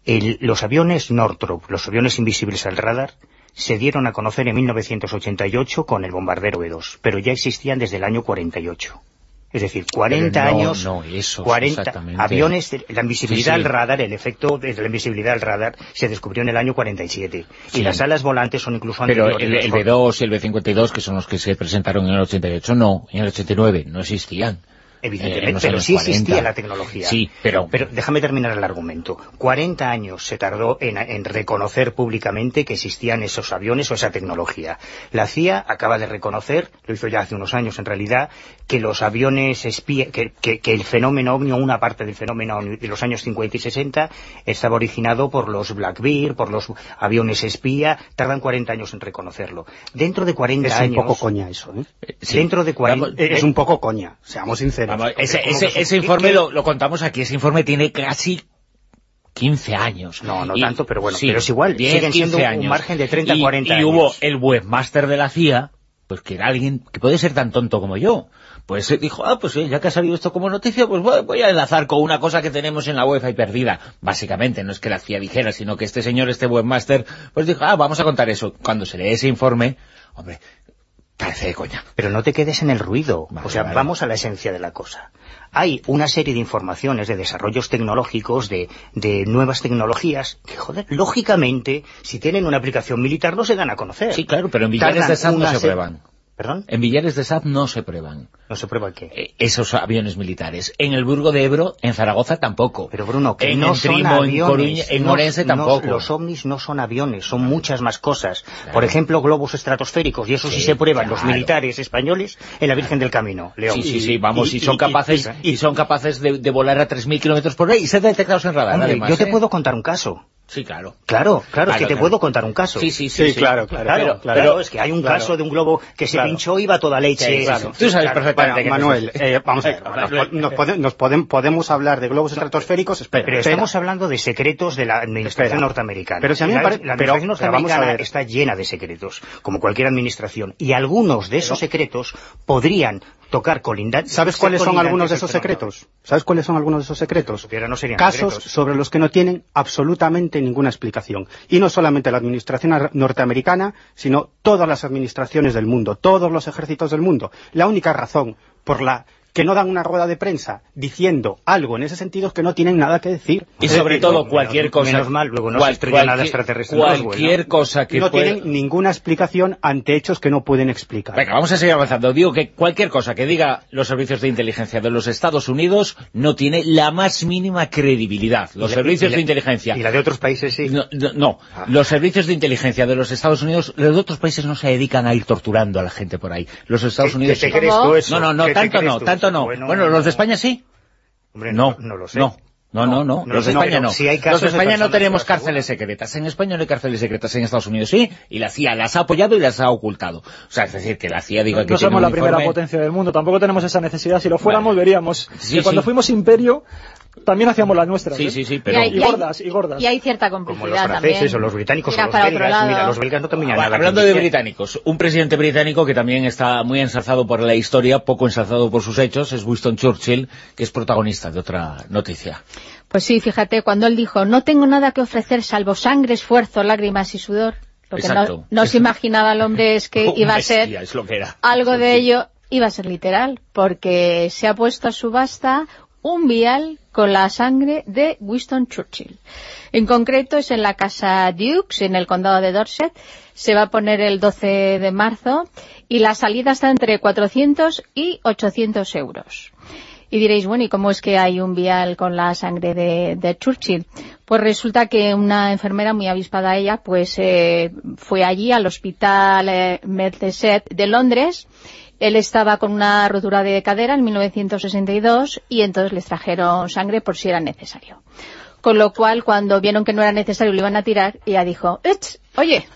los aviones Northrop, los aviones invisibles al radar, se dieron a conocer en 1988 con el bombardero B-2, pero ya existían desde el año 48. Es decir, 40 años, no, eso, 40 aviones, la invisibilidad al radar, el efecto de la invisibilidad al radar se descubrió en el año 47. Y las alas volantes son incluso Pero el, el B2 y el B-52, que son los que se presentaron en el 88, no, en el 89 no existían. Evidentemente, pero sí existía la tecnología. Sí, pero... Pero déjame terminar el argumento. 40 años se tardó en, reconocer públicamente que existían esos aviones o esa tecnología. La CIA acaba de reconocer, lo hizo ya hace unos años en realidad, que los aviones espía, que, el fenómeno ovni, o una parte del fenómeno ovni de los años 50 y 60, estaba originado por los Blackbeard, por los aviones espía, tardan 40 años en reconocerlo. Dentro de 40 años... Es un poco coña eso, ¿eh? Dentro de 40... Es un poco coña, seamos sinceros ese, informe lo, contamos aquí, ese informe tiene casi 15 años. No, no tanto, pero bueno, pero es igual, siguen siendo un margen de 30 y, 40 años. Y hubo el webmaster de la CIA, pues que era alguien que puede ser tan tonto como yo, pues dijo, ah, pues ya que ha salido esto como noticia, pues voy a enlazar con una cosa que tenemos en la web ahí perdida. Básicamente, no es que la CIA dijera, sino que este señor, este webmaster, pues dijo, ah, vamos a contar eso. Cuando se lee ese informe, hombre, parece de coña. Pero no te quedes en el ruido, o sea, vamos a la esencia de la cosa hay una serie de informaciones, de desarrollos tecnológicos, de, de, nuevas tecnologías, que, joder, lógicamente, si tienen una aplicación militar no se dan a conocer. Sí, claro, pero en billares de SAT no se prueban. ¿Perdón? En Villares de SAT no se prueban. ¿No se prueba qué? Eh, esos aviones militares. En el Burgo de Ebro, en Zaragoza tampoco. Pero Bruno, que en no son aviones. En, Orense tampoco. los ovnis no son aviones, son muchas más cosas. Por ejemplo, globos estratosféricos, y eso sí, se prueban los militares españoles en la Virgen del Camino, León. Sí, sí, sí, vamos, y, son capaces y, son capaces de, volar a 3.000 kilómetros por hora y ser detectados en radar, además. Yo te ¿eh? puedo contar un caso. Sí, claro. Claro, claro, es que te puedo contar un caso. Sí, sí, sí. claro, claro, pero, es que hay un caso de un globo que se pinchó y iba toda leche. Tú sabes perfectamente Manuel, eh, vamos a ver, nos, podemos hablar de globos estratosféricos, espera, Pero estamos hablando de secretos de la administración norteamericana. Pero si a mí la, parece, la administración norteamericana está llena de secretos, como cualquier administración, y algunos de esos secretos podrían tocar colindar. ¿Sabes cuáles son algunos de esos secretos? ¿Sabes cuáles son algunos de esos secretos? Casos sobre los que no tienen absolutamente ninguna explicación. Y no solamente la administración norteamericana, sino todas las administraciones del mundo, todos los ejércitos del mundo. La única razón por la que no dan una rueda de prensa diciendo algo en ese sentido es que no tienen nada que decir. Y sobre todo cualquier cosa... Menos mal, luego no se estrella nada extraterrestre. Cualquier cosa que No tienen ninguna explicación ante hechos que no pueden explicar. Venga, vamos a seguir avanzando. Digo que cualquier cosa que diga los servicios de inteligencia de los Estados Unidos no tiene la más mínima credibilidad. Los servicios de inteligencia... Y la de otros países sí. No, no, ah. los servicios de inteligencia de los Estados Unidos, los de otros países no se dedican a ir torturando a la gente por ahí. Los Estados Unidos... ¿Qué, crees tú eso? No, no, no, tanto no, tanto no. Bueno, los de España sí. Hombre, no, no, lo sé. No. No, no, no. Los de España no. los de España no tenemos cárceles secretas. En España no hay cárceles secretas. En Estados Unidos sí. Y la CIA las ha apoyado y las ha ocultado. O sea, es decir, que la CIA diga que No somos la primera potencia del mundo. Tampoco tenemos esa necesidad. Si lo fuéramos, veríamos que cuando fuimos imperio también hacíamos las nuestras. Sí, ¿eh? sí, sí, pero... Y, gordas, y gordas. Y hay cierta complicidad Como los franceses o los británicos o los belgas. Mira, los belgas no terminan nada. Hablando de británicos, un presidente británico que también está muy ensalzado por la historia, poco ensalzado por sus hechos, es Winston Churchill, que es protagonista de otra noticia. Pues sí, fíjate, cuando él dijo, no tengo nada que ofrecer salvo sangre, esfuerzo, lágrimas y sudor, lo que no, no, se imaginaba el hombre es que iba a ser algo de ello, iba a ser literal, porque se ha puesto a subasta un vial con la sangre de Winston Churchill. En concreto es en la casa Dukes, en el condado de Dorset. Se va a poner el 12 de marzo y la salida está entre 400 y 800 euros. Y diréis, bueno, ¿y cómo es que hay un vial con la sangre de, Churchill? Pues resulta que una enfermera muy avispada ella, pues eh, fue allí al hospital eh, de Londres él estaba con una rotura de cadera en 1962 y entonces les trajeron sangre por si era necesario. Con lo cual, cuando vieron que no era necesario y lo iban a tirar, ella dijo, oye,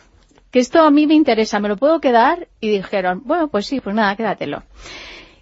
que esto a mí me interesa, ¿me lo puedo quedar? Y dijeron, bueno, pues sí, pues nada, quédatelo.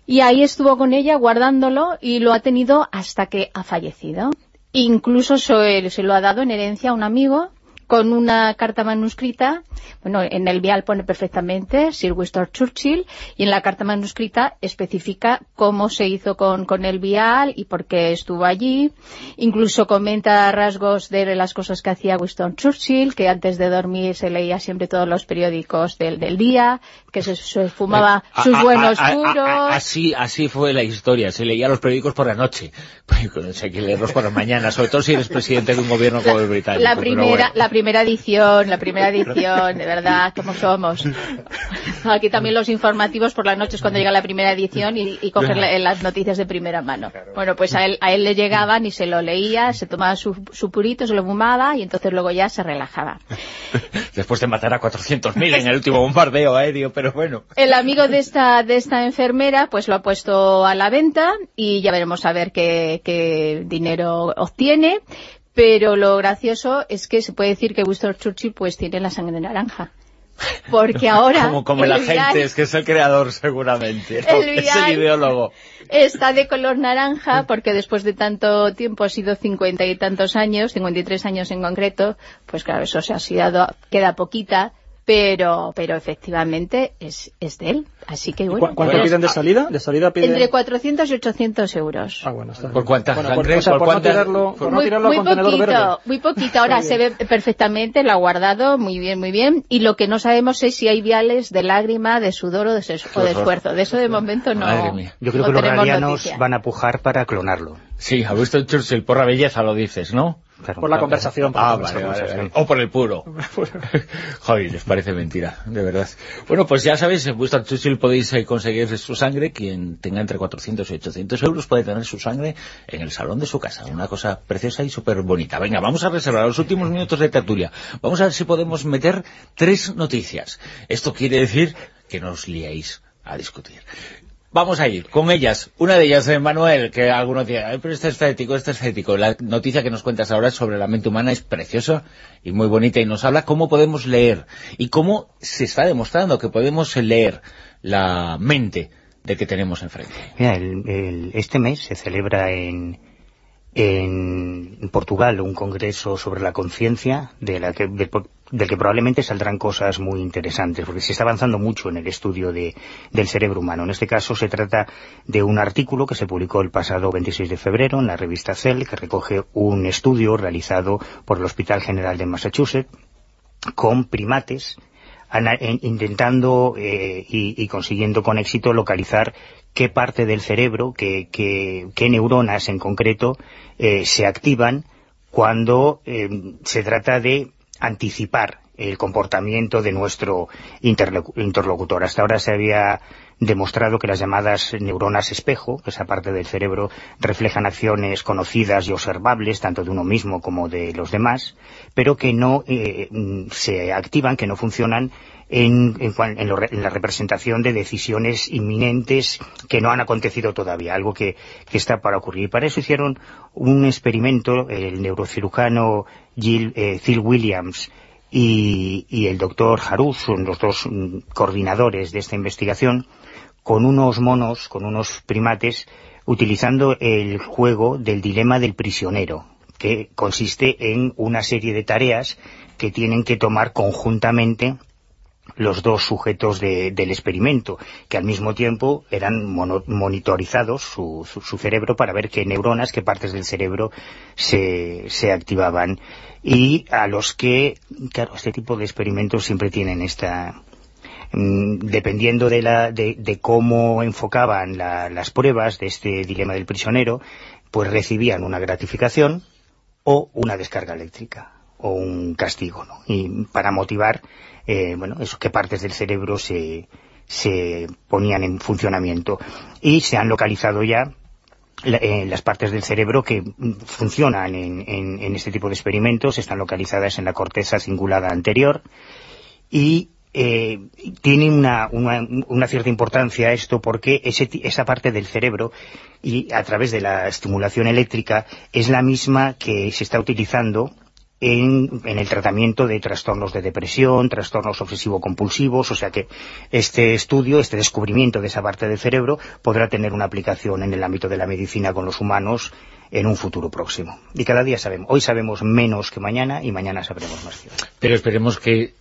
Y ahí estuvo con ella guardándolo y lo ha tenido hasta que ha fallecido. Incluso se lo ha dado en herencia a un amigo con una carta manuscrita, bueno, en el vial pone perfectamente Sir Winston Churchill, y en la carta manuscrita especifica cómo se hizo con, con el vial y por qué estuvo allí. Incluso comenta rasgos de las cosas que hacía Winston Churchill, que antes de dormir se leía siempre todos los periódicos del, del día, que se, fumaba eh, sus buenos puros. Así, así fue la historia, se leía los periódicos por la noche. No sé, hay que leerlos por la mañana, sobre todo si eres presidente de un gobierno como el británico. La primera, la primera edición, la primera edición, de verdad, ¿cómo somos? Aquí también los informativos por las noches cuando llega la primera edición y, coger las noticias de primera mano. Bueno, pues a él, a él le llegaban y se lo leía, se tomaba su, purito, se lo fumaba y entonces luego ya se relajaba. Después de matar a 400.000 en el último bombardeo aéreo, pero bueno. El amigo de esta, de esta enfermera pues lo ha puesto a la venta y ya veremos a ver qué, qué dinero obtiene pero lo gracioso es que se puede decir que Winston Churchill pues tiene la sangre de naranja. Porque ahora... como como el, agente, es que es el creador seguramente, es el ideólogo. Está de color naranja porque después de tanto tiempo, ha sido cincuenta y tantos años, 53 años en concreto, pues claro, eso se ha sido, queda poquita, pero pero efectivamente es, es de él. Así que bueno. ¿Cuánto pues, piden de salida? ¿De salida pide... Entre 400 y 800 euros. Ah, bueno, está ¿Por cuántas bueno, por, o sea, por, no tirarlo, por muy, no tirarlo muy a contenedor poquito, verde. Muy poquito, ahora se ve perfectamente, lo ha guardado muy bien, muy bien, y lo que no sabemos es si hay viales de lágrima, de sudor o de, o de esfuerzo. De eso de momento no Yo creo no que los radianos van a pujar para clonarlo. Sí, a visto Churchill, por la belleza lo dices, ¿no? Por la conversación. ah, vale, vale, O por el puro. Joder, les parece mentira, de verdad. Bueno, pues ya sabéis, en vuestra Churchill podéis eh, conseguir su sangre. Quien tenga entre 400 y 800 euros puede tener su sangre en el salón de su casa. Una cosa preciosa y súper bonita. Venga, vamos a reservar los últimos minutos de tertulia. Vamos a ver si podemos meter tres noticias. Esto quiere decir que nos liéis a discutir. Vamos a ir con ellas. Una de ellas, eh, Manuel, que algunos dirán, pero este es estético, este es estético. La noticia que nos cuentas ahora sobre la mente humana es preciosa y muy bonita y nos habla cómo podemos leer y cómo se está demostrando que podemos leer la mente de que tenemos enfrente. Mira, el, este mes se celebra en, en Portugal un congreso sobre la conciencia de la que del que probablemente saldrán cosas muy interesantes, porque se está avanzando mucho en el estudio de, del cerebro humano. En este caso se trata de un artículo que se publicó el pasado 26 de febrero en la revista Cell, que recoge un estudio realizado por el Hospital General de Massachusetts con primates intentando eh, y, consiguiendo con éxito localizar qué parte del cerebro, qué, qué, neuronas en concreto eh, se activan cuando eh, se trata de anticipar el comportamiento de nuestro interlocutor. Hasta ahora se había demostrado que las llamadas neuronas espejo, esa parte del cerebro, reflejan acciones conocidas y observables, tanto de uno mismo como de los demás, pero que no eh, se activan, que no funcionan en, la representación de decisiones inminentes que no han acontecido todavía, algo que, está para ocurrir. Para eso hicieron un experimento, el neurocirujano Jill, eh, Phil Williams y, y el doctor Harus, son los dos mm, coordinadores de esta investigación, con unos monos, con unos primates, utilizando el juego del dilema del prisionero, que consiste en una serie de tareas que tienen que tomar conjuntamente los dos sujetos del experimento, que al mismo tiempo eran monitorizados su, cerebro para ver qué neuronas, qué partes del cerebro se, se activaban. Y a los que, claro, este tipo de experimentos siempre tienen esta, Mm, dependiendo de, la, de, cómo enfocaban las pruebas de este dilema del prisionero, pues recibían una gratificación o una descarga eléctrica o un castigo, ¿no? Y para motivar, eh, bueno, eso, qué partes del cerebro se, se ponían en funcionamiento. Y se han localizado ya eh, las partes del cerebro que funcionan en, en, este tipo de experimentos están localizadas en la corteza cingulada anterior y eh, tiene una, una, cierta importancia esto porque esa parte del cerebro y a través de la estimulación eléctrica es la misma que se está utilizando en, en, el tratamiento de trastornos de depresión, trastornos obsesivo-compulsivos, o sea que este estudio, este descubrimiento de esa parte del cerebro podrá tener una aplicación en el ámbito de la medicina con los humanos en un futuro próximo. Y cada día sabemos, hoy sabemos menos que mañana y mañana sabremos más. Pero esperemos que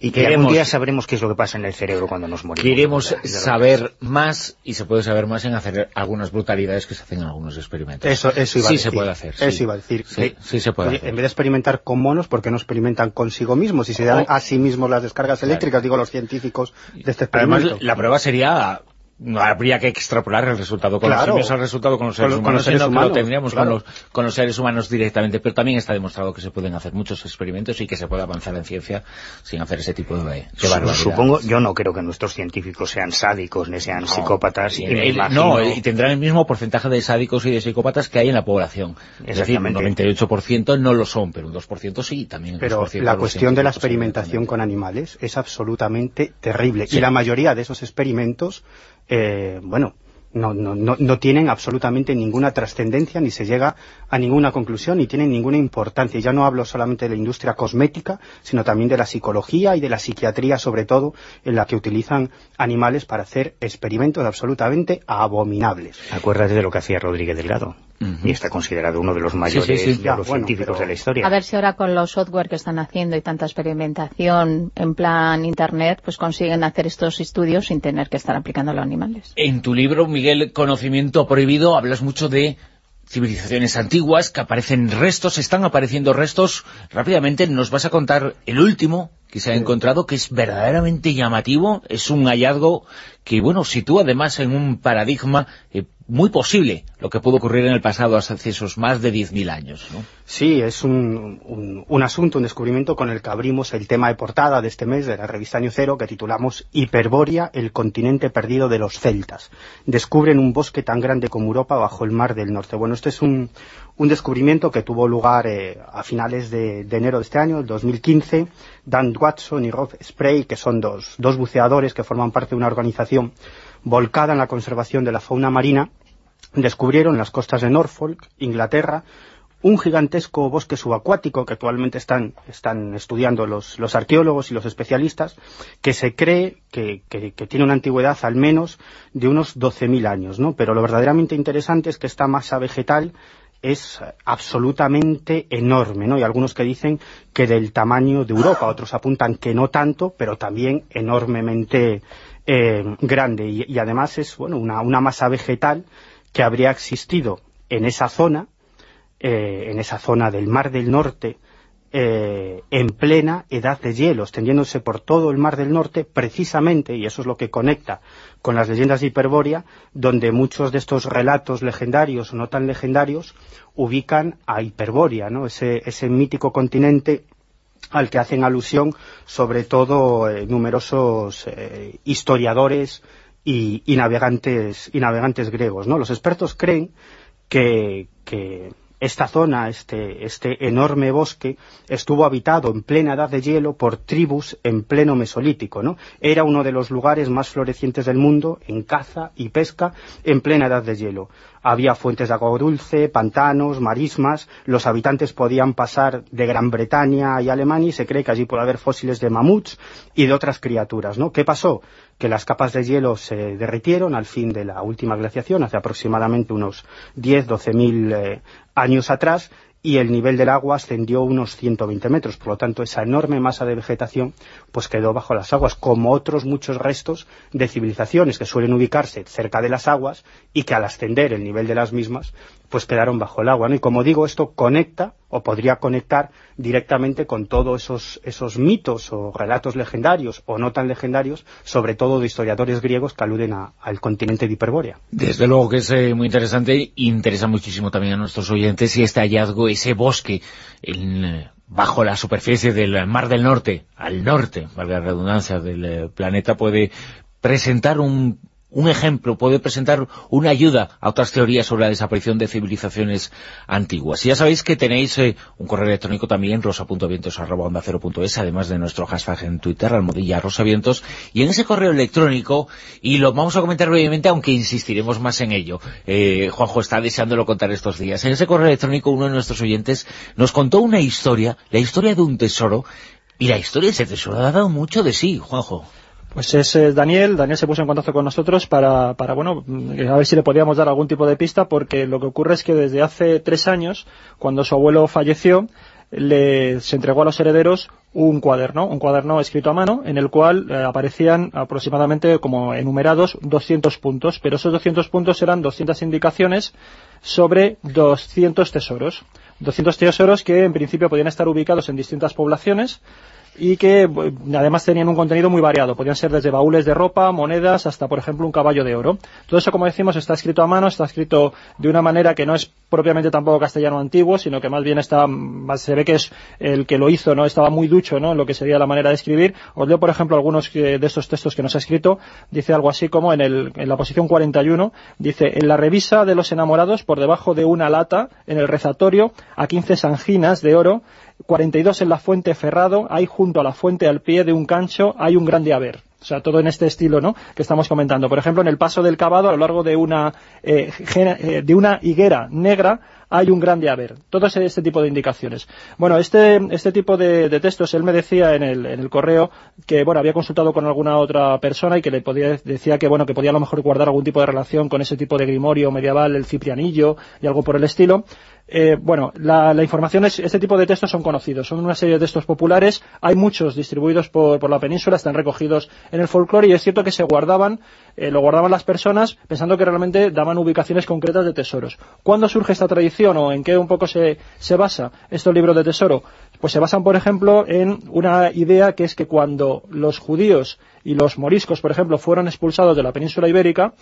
y que queremos, algún día sabremos qué es lo que pasa en el cerebro cuando nos morimos. Queremos saber más, y se puede saber más en hacer algunas brutalidades que se hacen en algunos experimentos. Eso, eso iba sí a decir. se puede hacer. Eso iba a decir. Sí, sí se puede hacer. En vez de experimentar con monos, ¿por qué no experimentan consigo mismos? Si se dan a sí mismos las descargas eléctricas, digo los científicos de este experimento. Además, la prueba sería habría que extrapolar el resultado con los el resultado con los seres humanos, lo tendríamos con, los, con los seres humanos directamente, pero también está demostrado que se pueden hacer muchos experimentos y que se puede avanzar en ciencia sin hacer ese tipo de, de Supongo, yo no creo que nuestros científicos sean sádicos ni sean psicópatas. Y, no, y tendrán el mismo porcentaje de sádicos y de psicópatas que hay en la población. Es decir, un 98% no lo son, pero un 2% sí, también. Pero la cuestión de la experimentación con animales es absolutamente terrible. Y la mayoría de esos experimentos eh, bueno, no, no, no, no, tienen absolutamente ninguna trascendencia, ni se llega a ninguna conclusión, ni tienen ninguna importancia. Ya no hablo solamente de la industria cosmética, sino también de la psicología y de la psiquiatría, sobre todo, en la que utilizan animales para hacer experimentos absolutamente abominables. Acuérdate de lo que hacía Rodríguez Delgado y está considerado uno de los mayores científicos de la historia. A ver si ahora con los software que están haciendo y tanta experimentación en plan internet, pues consiguen hacer estos estudios sin tener que estar aplicando a los animales. En tu libro, Miguel, Conocimiento Prohibido, hablas mucho de civilizaciones antiguas, que aparecen restos, están apareciendo restos. Rápidamente nos vas a contar el último que se ha encontrado, que es verdaderamente llamativo, es un hallazgo que, bueno, sitúa además en un paradigma eh, muy posible lo que pudo ocurrir en el pasado hace esos más de 10.000 años. Sí, es un, un, asunto, un descubrimiento con el que abrimos el tema de portada de este mes de la revista Año Cero que titulamos Hiperbórea, el continente perdido de los celtas. Descubren un bosque tan grande como Europa bajo el mar del norte. Bueno, este es un, un descubrimiento que tuvo lugar eh, a finales de, de, enero de este año, el 2015. Dan Watson y Rob Spray, que son dos, dos buceadores que forman parte de una organización volcada en la conservación de la fauna marina, descubrieron las costas de Norfolk, Inglaterra, un gigantesco bosque subacuático que actualmente están, están estudiando los, los, arqueólogos y los especialistas, que se cree que, que, tiene una antigüedad al menos de unos 12.000 años, ¿no? Pero lo verdaderamente interesante es que esta masa vegetal es absolutamente enorme, ¿no? Y algunos que dicen que del tamaño de Europa, otros apuntan que no tanto, pero también enormemente eh, grande. Y, además es, bueno, una, una masa vegetal que habría existido en esa zona, eh, en esa zona del Mar del Norte, eh, en plena edad de hielo, extendiéndose por todo el Mar del Norte, precisamente, y eso es lo que conecta con las leyendas de Hiperbórea, donde muchos de estos relatos legendarios o no tan legendarios ubican a Hiperbórea, ¿no? ese, mítico continente al que hacen alusión sobre todo eh, numerosos historiadores y, navegantes, y navegantes griegos. ¿no? Los expertos creen que, esta zona, este, este enorme bosque, estuvo habitado en plena edad de hielo por tribus en pleno mesolítico. Era uno de los lugares más florecientes del mundo en caza y pesca en plena edad de hielo. Había fuentes de agua dulce, pantanos, marismas, los habitantes podían pasar de Gran Bretaña y Alemania y se cree que allí puede haber fósiles de mamuts y de otras criaturas, ¿no? ¿Qué pasó? Que las capas de hielo se derritieron al fin de la última glaciación, hace aproximadamente unos 10-12 mil eh, años atrás y el nivel del agua ascendió unos 120 metros, por lo tanto esa enorme masa de vegetación pues quedó bajo las aguas, como otros muchos restos de civilizaciones que suelen ubicarse cerca de las aguas y que al ascender el nivel de las mismas pues quedaron bajo el agua, ¿no? Y como digo, esto conecta, o podría conectar directamente con todos esos, esos mitos o relatos legendarios, o no tan legendarios, sobre todo de historiadores griegos que aluden al continente de Hiperbórea. Desde luego que es eh, muy interesante, interesa muchísimo también a nuestros oyentes, y este hallazgo, ese bosque eh, bajo la superficie del Mar del Norte, al norte, valga la redundancia, del eh, planeta, puede presentar un un ejemplo, puede presentar una ayuda a otras teorías sobre la desaparición de civilizaciones antiguas. Y ya sabéis que tenéis eh, un correo electrónico también, rosa.vientos.es, además de nuestro hashtag en Twitter, almohadilla rosavientos, y en ese correo electrónico, y lo vamos a comentar brevemente, aunque insistiremos más en ello, eh, Juanjo está deseándolo contar estos días, en ese correo electrónico uno de nuestros oyentes nos contó una historia, la historia de un tesoro, y la historia de ese tesoro ha dado mucho de sí, Juanjo. Pues es eh, Daniel, Daniel se puso en contacto con nosotros para, para, bueno, a ver si le podíamos dar algún tipo de pista, porque lo que ocurre es que desde hace tres años, cuando su abuelo falleció, le, se entregó a los herederos un cuaderno, un cuaderno escrito a mano, en el cual eh, aparecían aproximadamente como enumerados 200 puntos, pero esos 200 puntos eran 200 indicaciones sobre 200 tesoros. 200 tesoros que en principio podían estar ubicados en distintas poblaciones, y que además tenían un contenido muy variado. Podían ser desde baúles de ropa, monedas, hasta por ejemplo un caballo de oro. Todo eso, como decimos, está escrito a mano, está escrito de una manera que no es propiamente tampoco castellano antiguo, sino que más bien está, se ve que es el que lo hizo, ¿no? Estaba muy ducho, ¿no? En lo que sería la manera de escribir. Os leo, por ejemplo, algunos de estos textos que nos ha escrito. Dice algo así como en, el, en la posición 41, dice, en la revisa de los enamorados, por debajo de una lata, en el rezatorio, a 15 sanginas de oro, 42 en la fuente Ferrado, hay junto a la fuente al pie de un cancho, hay un grande haber. O sea, todo en este estilo, ¿no?, que estamos comentando. Por ejemplo, en el paso del Cavado, a lo largo de una, eh, eh, de una higuera negra, hay un grande haber. Todo este tipo de indicaciones. Bueno, este, este tipo de, textos, él me decía en el, en el correo que, bueno, había consultado con alguna otra persona y que le podía, decía que, bueno, que podía a lo mejor guardar algún tipo de relación con ese tipo de grimorio medieval, el ciprianillo y algo por el estilo. Eh, bueno, la, información es, este tipo de textos son conocidos, son una serie de textos populares, hay muchos distribuidos por, la península, están recogidos en el folclore y es cierto que se guardaban, eh, lo guardaban las personas pensando que realmente daban ubicaciones concretas de tesoros. ¿Cuándo surge esta tradición o en qué un poco se, se basa estos libros de tesoro? Pues se basan, por ejemplo, en una idea que es que cuando los judíos y los moriscos, por ejemplo, fueron expulsados de la península ibérica,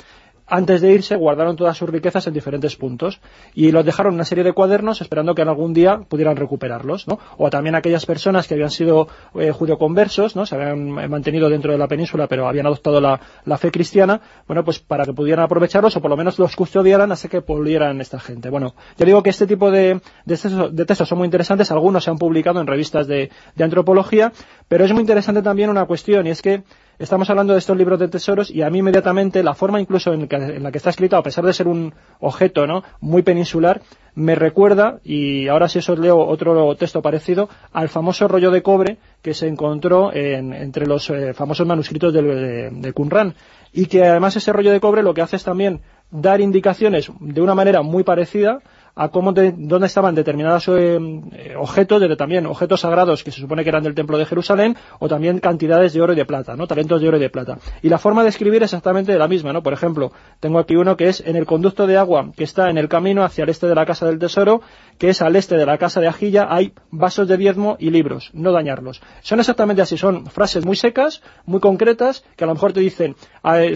antes de irse guardaron todas sus riquezas en diferentes puntos y los dejaron en una serie de cuadernos esperando que en algún día pudieran recuperarlos, ¿no? O también aquellas personas que habían sido eh, judeoconversos, ¿no? Se habían mantenido dentro de la península pero habían adoptado la, fe cristiana, bueno, pues para que pudieran aprovecharlos o por lo menos los custodiaran hasta que volvieran esta gente. Bueno, yo digo que este tipo de, de, textos, son muy interesantes, algunos se han publicado en revistas de antropología, pero es muy interesante también una cuestión y es que estamos hablando de estos libros de tesoros y a mí inmediatamente la forma incluso en, la que está escrito, a pesar de ser un objeto ¿no? muy peninsular, me recuerda, y ahora si os leo otro texto parecido, al famoso rollo de cobre que se encontró entre los eh, famosos manuscritos de, de. Y que además ese rollo de cobre lo que hace es también dar indicaciones de una manera muy parecida a cómo dónde estaban determinados eh, eh, objetos, desde también objetos sagrados que se supone que eran del templo de Jerusalén, o también cantidades de oro y de plata, ¿no? talentos de oro y de plata. Y la forma de escribir es exactamente la misma, ¿no? Por ejemplo, tengo aquí uno que es en el conducto de agua que está en el camino hacia el este de la casa del tesoro, que es al este de la casa de Ajilla, hay vasos de diezmo y libros, no dañarlos. Son exactamente así, son frases muy secas, muy concretas, que a lo mejor te dicen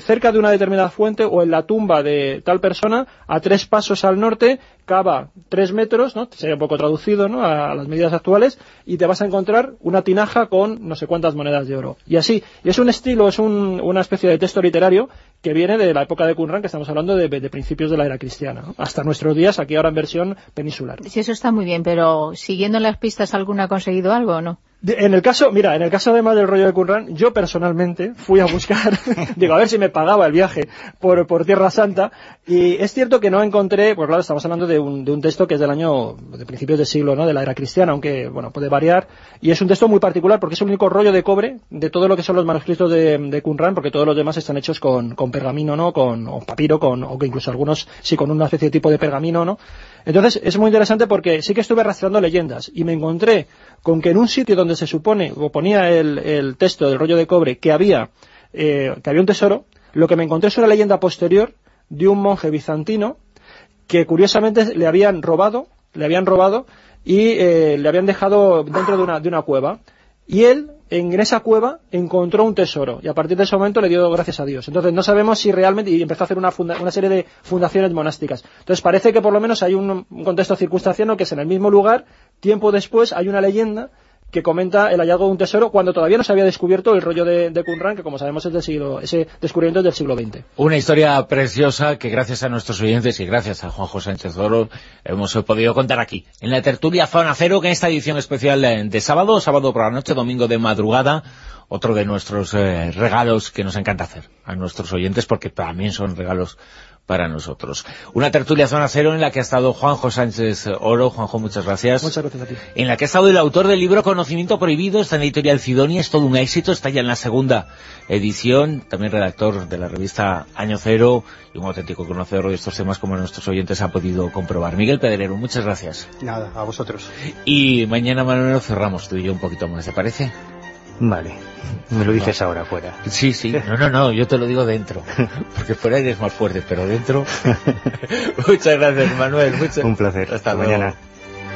cerca de una determinada fuente o en la tumba de tal persona, a tres pasos al norte, cava tres metros, ¿no? Sería un poco traducido, ¿no? A las medidas actuales, y te vas a encontrar una tinaja con no sé cuántas monedas de oro. Y así, y es un estilo, es una especie de texto literario que viene de la época de Qumran, que estamos hablando de, principios de la era cristiana, hasta nuestros días, aquí ahora en versión peninsular. Sí, eso está muy bien, pero siguiendo las pistas, ¿alguna ha conseguido algo o no? En el caso, mira, en el caso además del rollo de Qumran, yo personalmente fui a buscar, digo, a ver si me pagaba el viaje por, por Tierra Santa, y es cierto que no encontré, pues claro, estamos hablando de un, de un texto que es del año, de principios del siglo, ¿no?, de la era cristiana, aunque, bueno, puede variar, y es un texto muy particular porque es el único rollo de cobre de todo lo que son los manuscritos de, de Qumran, porque todos los demás están hechos con, con pergamino, ¿no?, con, o papiro, con, o que incluso algunos sí con una especie de tipo de pergamino, ¿no?, entonces es muy interesante porque sí que estuve rastreando leyendas y me encontré con que en un sitio donde se supone, o ponía el, texto del rollo de cobre, que había, eh, que había un tesoro, lo que me encontré es una leyenda posterior de un monje bizantino que curiosamente le habían robado, le habían robado y eh, le habían dejado dentro de una, de una cueva. Y él, en esa cueva, encontró un tesoro. Y a partir de ese momento le dio gracias a Dios. Entonces no sabemos si realmente... Y empezó a hacer una, una serie de fundaciones monásticas. Entonces parece que por lo menos hay un, un contexto circunstancial que es en el mismo lugar, tiempo después hay una leyenda que comenta el hallazgo de un tesoro cuando todavía no se había descubierto el rollo de, de que como sabemos es del ese descubrimiento es del siglo XX. Una historia preciosa que gracias a nuestros oyentes y gracias a Juanjo Sánchez Oro hemos podido contar aquí, en la tertulia Zona Cero, que en esta edición especial de sábado, sábado por la noche, domingo de madrugada, otro de nuestros eh, regalos que nos encanta hacer a nuestros oyentes, porque también son regalos para nosotros. Una tertulia Zona Cero en la que ha estado Juanjo Sánchez Oro. Juanjo, muchas gracias. Muchas gracias a ti. En la que ha estado el autor del libro Conocimiento Prohibido, está en la editorial Cidonia, es todo un éxito, está ya en la segunda edición, también redactor de la revista Año Cero y un auténtico conocedor de estos temas como nuestros oyentes han podido comprobar. Miguel Pedrero, muchas gracias. Nada, a vosotros. Y mañana, Manuel, cerramos tú y yo un poquito más, ¿te parece? Vale. Me lo dices ahora fuera. Sí, sí. No, no, no. Yo te lo digo dentro. Porque fuera eres más fuerte, pero dentro... Muchas gracias, Manuel. Un placer. Hasta, mañana.